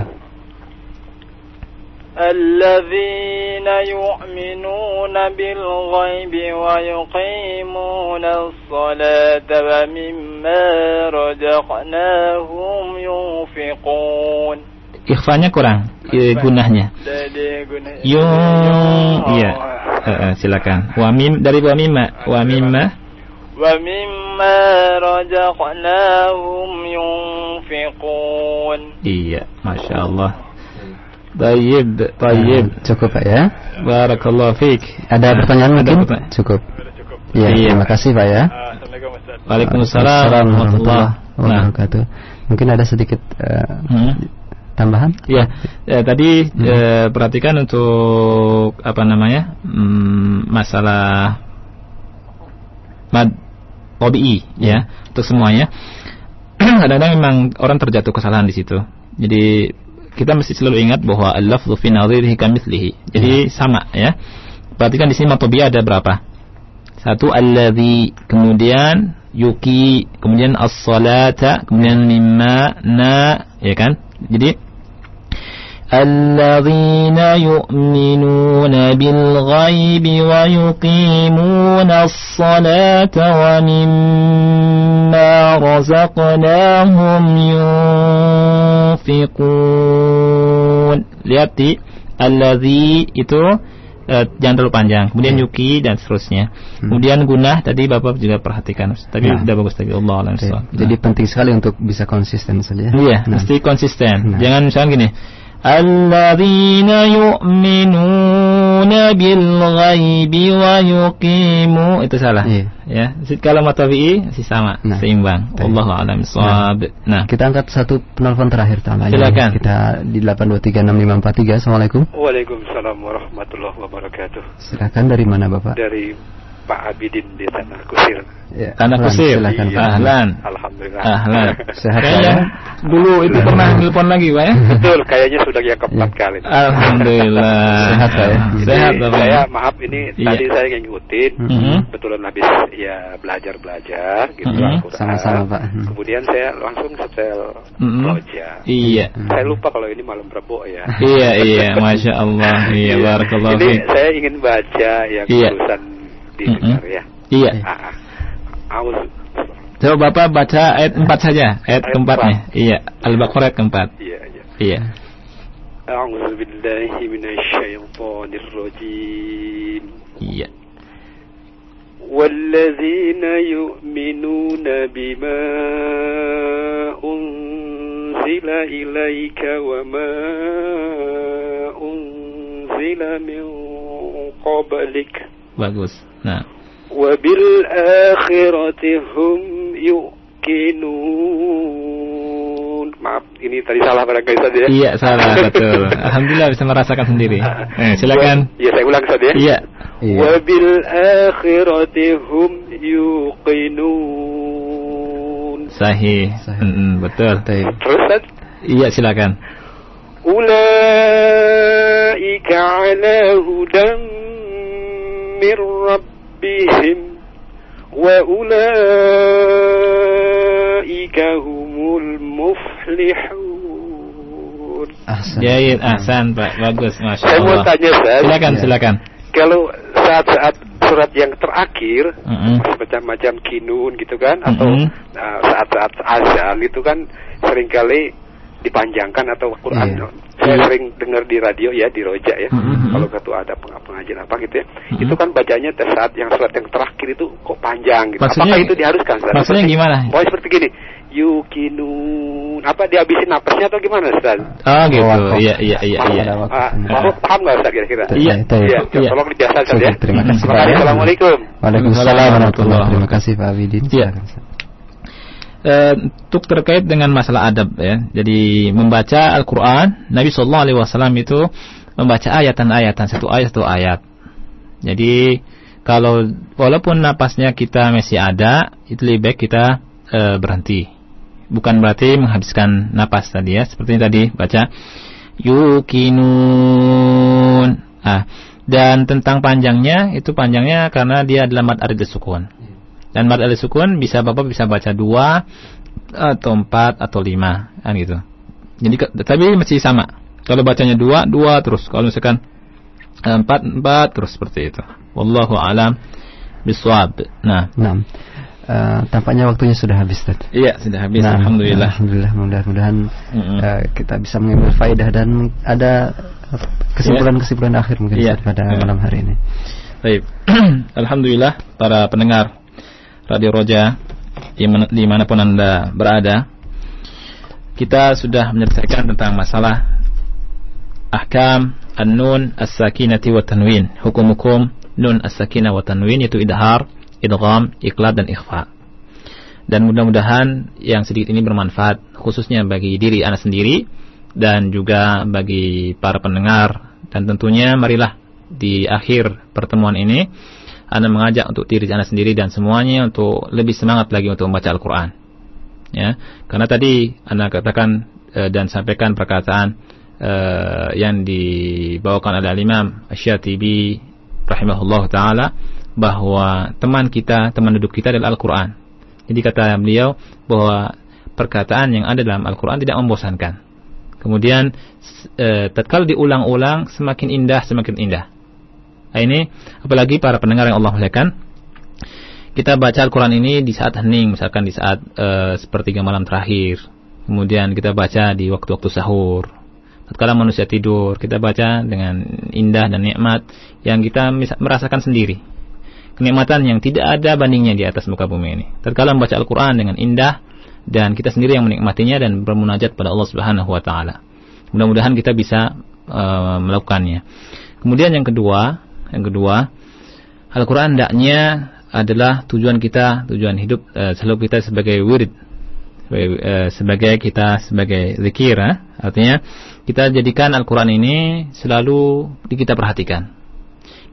الذين يؤمنون بالغيب ويقيمون الصلاة ومما رزقناهم ينفقون ikhfanya kurang eh, gunahnya. Yung oh. iya. Eh, eh, silakan. Wamim dari wa mimma wa mimma wa mimma rajaqnahum yunfiqun. Iya, Masya Allah Tayyib, tayyib. Eh, cukup Pak ya. Barakallahu fiik. Ada pertanyaan mungkin? Pertanyaan. Cukup. Ya, iya. terima kasih Pak ya. Waalaikumsalam warahmatullahi wabarakatuh. Mungkin ada sedikit uh, hmm? Tambahan? Ya, ya tadi eh, perhatikan untuk apa namanya hmm, masalah mad OBI ya untuk semuanya. <clears throat> Kadang-kadang memang orang terjatuh kesalahan di situ. Jadi kita mesti selalu ingat bahwa al-lafdhu fi nadhirihi kamitslihi. Jadi sama ya. Perhatikan di sini matobia ada berapa? Satu alladzi, kemudian yuki, kemudian as-salata, kemudian mimma na, ya kan? Jadi الذين يؤمنون بالغيب ويقيمون الصلاة ومما رزقناهم ينفقون. lihat di itu eh, jangan terlalu panjang kemudian yuki dan seterusnya kemudian gunah tadi bapak juga perhatikan tapi Nah. sudah bagus tadi Allah Oke. bissawab. Jadi penting sekali untuk bisa konsisten saja. Iya, Nah. mesti konsisten. Nah. Jangan misalnya gini. Alladzina yu'minuna bil ghaibi wa yuqimu itu salah. Iya. Ya, kalau matabi'i masih sama, Nah. seimbang. Wallahu a'lam bishawab. Nah, Kita angkat satu penelpon terakhir tamanya. Silakan. Kita di 8236543. Assalamualaikum. Waalaikumsalam warahmatullahi wabarakatuh. Silakan dari mana Bapak? Dari Pak Abidin di Tanah Kusir. Ya, Tanah Kusir. Silakan Pak. Ahlan. Alhamdulillah. Ahlan. <laughs> Sehat, Kayaknya Pak, dulu itu pernah telepon lagi, Pak ya? Betul, kayaknya sudah yang keempat kali. Alhamdulillah. Sehat, Pak, ya? Sehat, Bapak. saya maaf ini Iya. tadi saya ngikutin, Mhm. kebetulan habis ya belajar belajar gitu Mhm. Al-Quran. Sama-sama, Pak. Mhm. Kemudian saya langsung setel Mhm. roja. Iya. Saya lupa kalau ini malam Rebo ya. Iya, iya, Masya Allah. Iya, barakallahu Jadi fiik. saya ingin baca yang Iya. tulisan didengar Mhm. ya. Iya. Ah, ah. Aus- Coba Bapak baca ayat 4 saja, ayat Ayat keempatnya. Iya, Al-Baqarah ayat keempat. Iya, iya. Iya. أعوذ بالله من الشيطان الرجيم Iya. والذين يؤمنون بما أنزل إليك وما أنزل من قبلك bagus. Nah. Wabil akhiratihum yukinun. Maaf, ini tadi salah barangkali saja ya. Iya, salah, <laughs> betul. Alhamdulillah bisa merasakan sendiri. Eh, silakan. Iya, saya ulang saja ya. Iya. iya. Wabil akhiratihum yukinun. Sahih. Sahih. Mm -mm, betul. Terus, Iya, silakan. Ulaika ala hudan من ربهم وأولئك هم المفلحون Jahit, ahsan, Pak. Bagus, Masya Saya mau Allah. tanya Ustaz Silakan, silakan. Kalau saat-saat surat yang terakhir Mm-mm. Macam-macam kinun gitu kan Atau Mm-mm. nah, saat-saat azan itu kan Seringkali dipanjangkan atau Quran Iya. Saya sering dengar di radio ya Di rojak ya Mm-mm. Kalau ketua ada peng- pengajian apa gitu ya Itu kan bacanya saat yang surat yang terakhir itu Kok panjang gitu Maksudnya- Apakah itu diharuskan Ustaz? maksudnya Seperti- gimana? Oh seperti gini Yukinun Apa dihabisin napasnya atau gimana Ustaz? Oh, gitu. Iya, iya, iya, iya. Ah, paham, paham nggak Ustaz kira-kira? Iya, Iya, iya. tolong dibiasakan Ustaz ya. Terima kasih. Terima kasih. Assalamualaikum. Waalaikumsalam warahmatullahi Terima kasih Pak Widin. Iya. Eh, untuk terkait dengan masalah adab ya. Jadi membaca Al-Qur'an, Nabi sallallahu alaihi wasallam itu membaca ayatan-ayatan satu ayat satu ayat. Jadi kalau walaupun napasnya kita masih ada, itu lebih baik kita eh, berhenti. Bukan berarti menghabiskan napas tadi ya, seperti tadi baca yukinun. Ah, dan tentang panjangnya itu panjangnya karena dia adalah mad arid sukun. Dan mad arid sukun bisa Bapak bisa baca dua atau empat atau lima kan gitu. Jadi tapi masih sama. Kalau bacanya dua dua terus. Kalau misalkan eh, empat empat terus seperti itu. Wallahu alam biswab. Nah, Nah, eh, tampaknya waktunya sudah habis Ustaz. iya sudah habis. Nah, Alhamdulillah. Alhamdulillah mudah-mudahan Mm-mm. eh, kita bisa mengambil faedah dan ada kesimpulan-kesimpulan akhir mungkin. Ustaz, pada Iya. malam hari ini. Baik. <clears throat> Alhamdulillah para pendengar Radio Roja diman- di mana pun anda berada, kita sudah menyelesaikan tentang masalah ahkam an-nun as-sakinati wa tanwin, hukum-hukum nun as-sakinah wa tanwin yaitu idhar, idgham, iqlab dan ikhfa. Dan mudah-mudahan yang sedikit ini bermanfaat khususnya bagi diri anak sendiri dan juga bagi para pendengar. Dan tentunya marilah di akhir pertemuan ini anda mengajak untuk diri anda sendiri dan semuanya untuk lebih semangat lagi untuk membaca Al-Quran. Ya, karena tadi anda katakan eh, dan sampaikan perkataan eh, yang dibawakan oleh Imam Asy-Syatibi rahimahullah taala bahwa teman kita, teman duduk kita adalah Al-Quran. Jadi kata beliau bahwa perkataan yang ada dalam Al-Quran tidak membosankan. Kemudian e, tatkala diulang-ulang semakin indah semakin indah. Ini apalagi para pendengar yang Allah muliakan. Kita baca Al-Quran ini di saat hening, misalkan di saat e, sepertiga malam terakhir. Kemudian kita baca di waktu-waktu sahur. Tatkala manusia tidur, kita baca dengan indah dan nikmat yang kita merasakan sendiri. Kenikmatan yang tidak ada bandingnya di atas muka bumi ini. Tatkala membaca Al-Quran dengan indah dan kita sendiri yang menikmatinya dan bermunajat pada Allah Subhanahu wa taala. Mudah-mudahan kita bisa uh, melakukannya. Kemudian yang kedua, yang kedua, Al-Qur'an hendaknya adalah tujuan kita, tujuan hidup uh, selalu kita sebagai wirid. Uh, sebagai kita sebagai zikir, eh? artinya kita jadikan Al-Qur'an ini selalu kita perhatikan.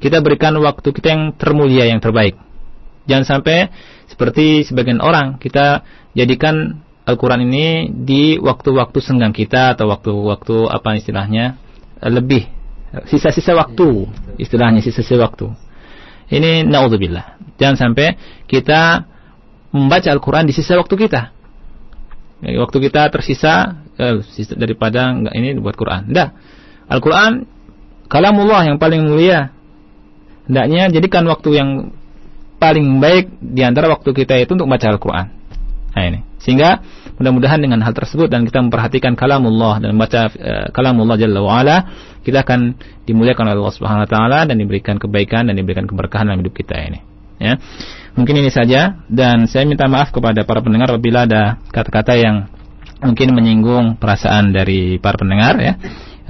Kita berikan waktu kita yang termulia, yang terbaik. Jangan sampai seperti sebagian orang kita jadikan Al-Quran ini di waktu-waktu senggang kita atau waktu-waktu apa istilahnya lebih sisa-sisa waktu istilahnya sisa-sisa waktu. Ini naudzubillah. Jangan sampai kita membaca Al-Quran di sisa waktu kita. Waktu kita tersisa eh, daripada enggak ini buat Quran. Enggak. Al-Quran kalamullah yang paling mulia. Hendaknya jadikan waktu yang paling baik di antara waktu kita itu untuk baca Al-Quran. Nah ini. Sehingga mudah-mudahan dengan hal tersebut dan kita memperhatikan kalamullah dan membaca uh, kalamullah Jalla wa'ala, kita akan dimuliakan oleh Allah Subhanahu wa taala dan diberikan kebaikan dan diberikan keberkahan dalam hidup kita ini. ya. Mungkin ini saja dan saya minta maaf kepada para pendengar apabila ada kata-kata yang mungkin menyinggung perasaan dari para pendengar ya.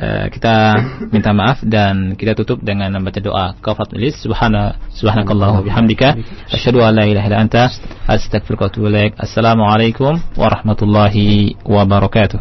Eh, kita minta maaf dan kita tutup dengan membaca doa. Kafaratul lis subhana subhanakallah bihamdika. Asyhadu an la ilaha illa anta astaghfiruka wa atubu ilaik. Assalamualaikum warahmatullahi wabarakatuh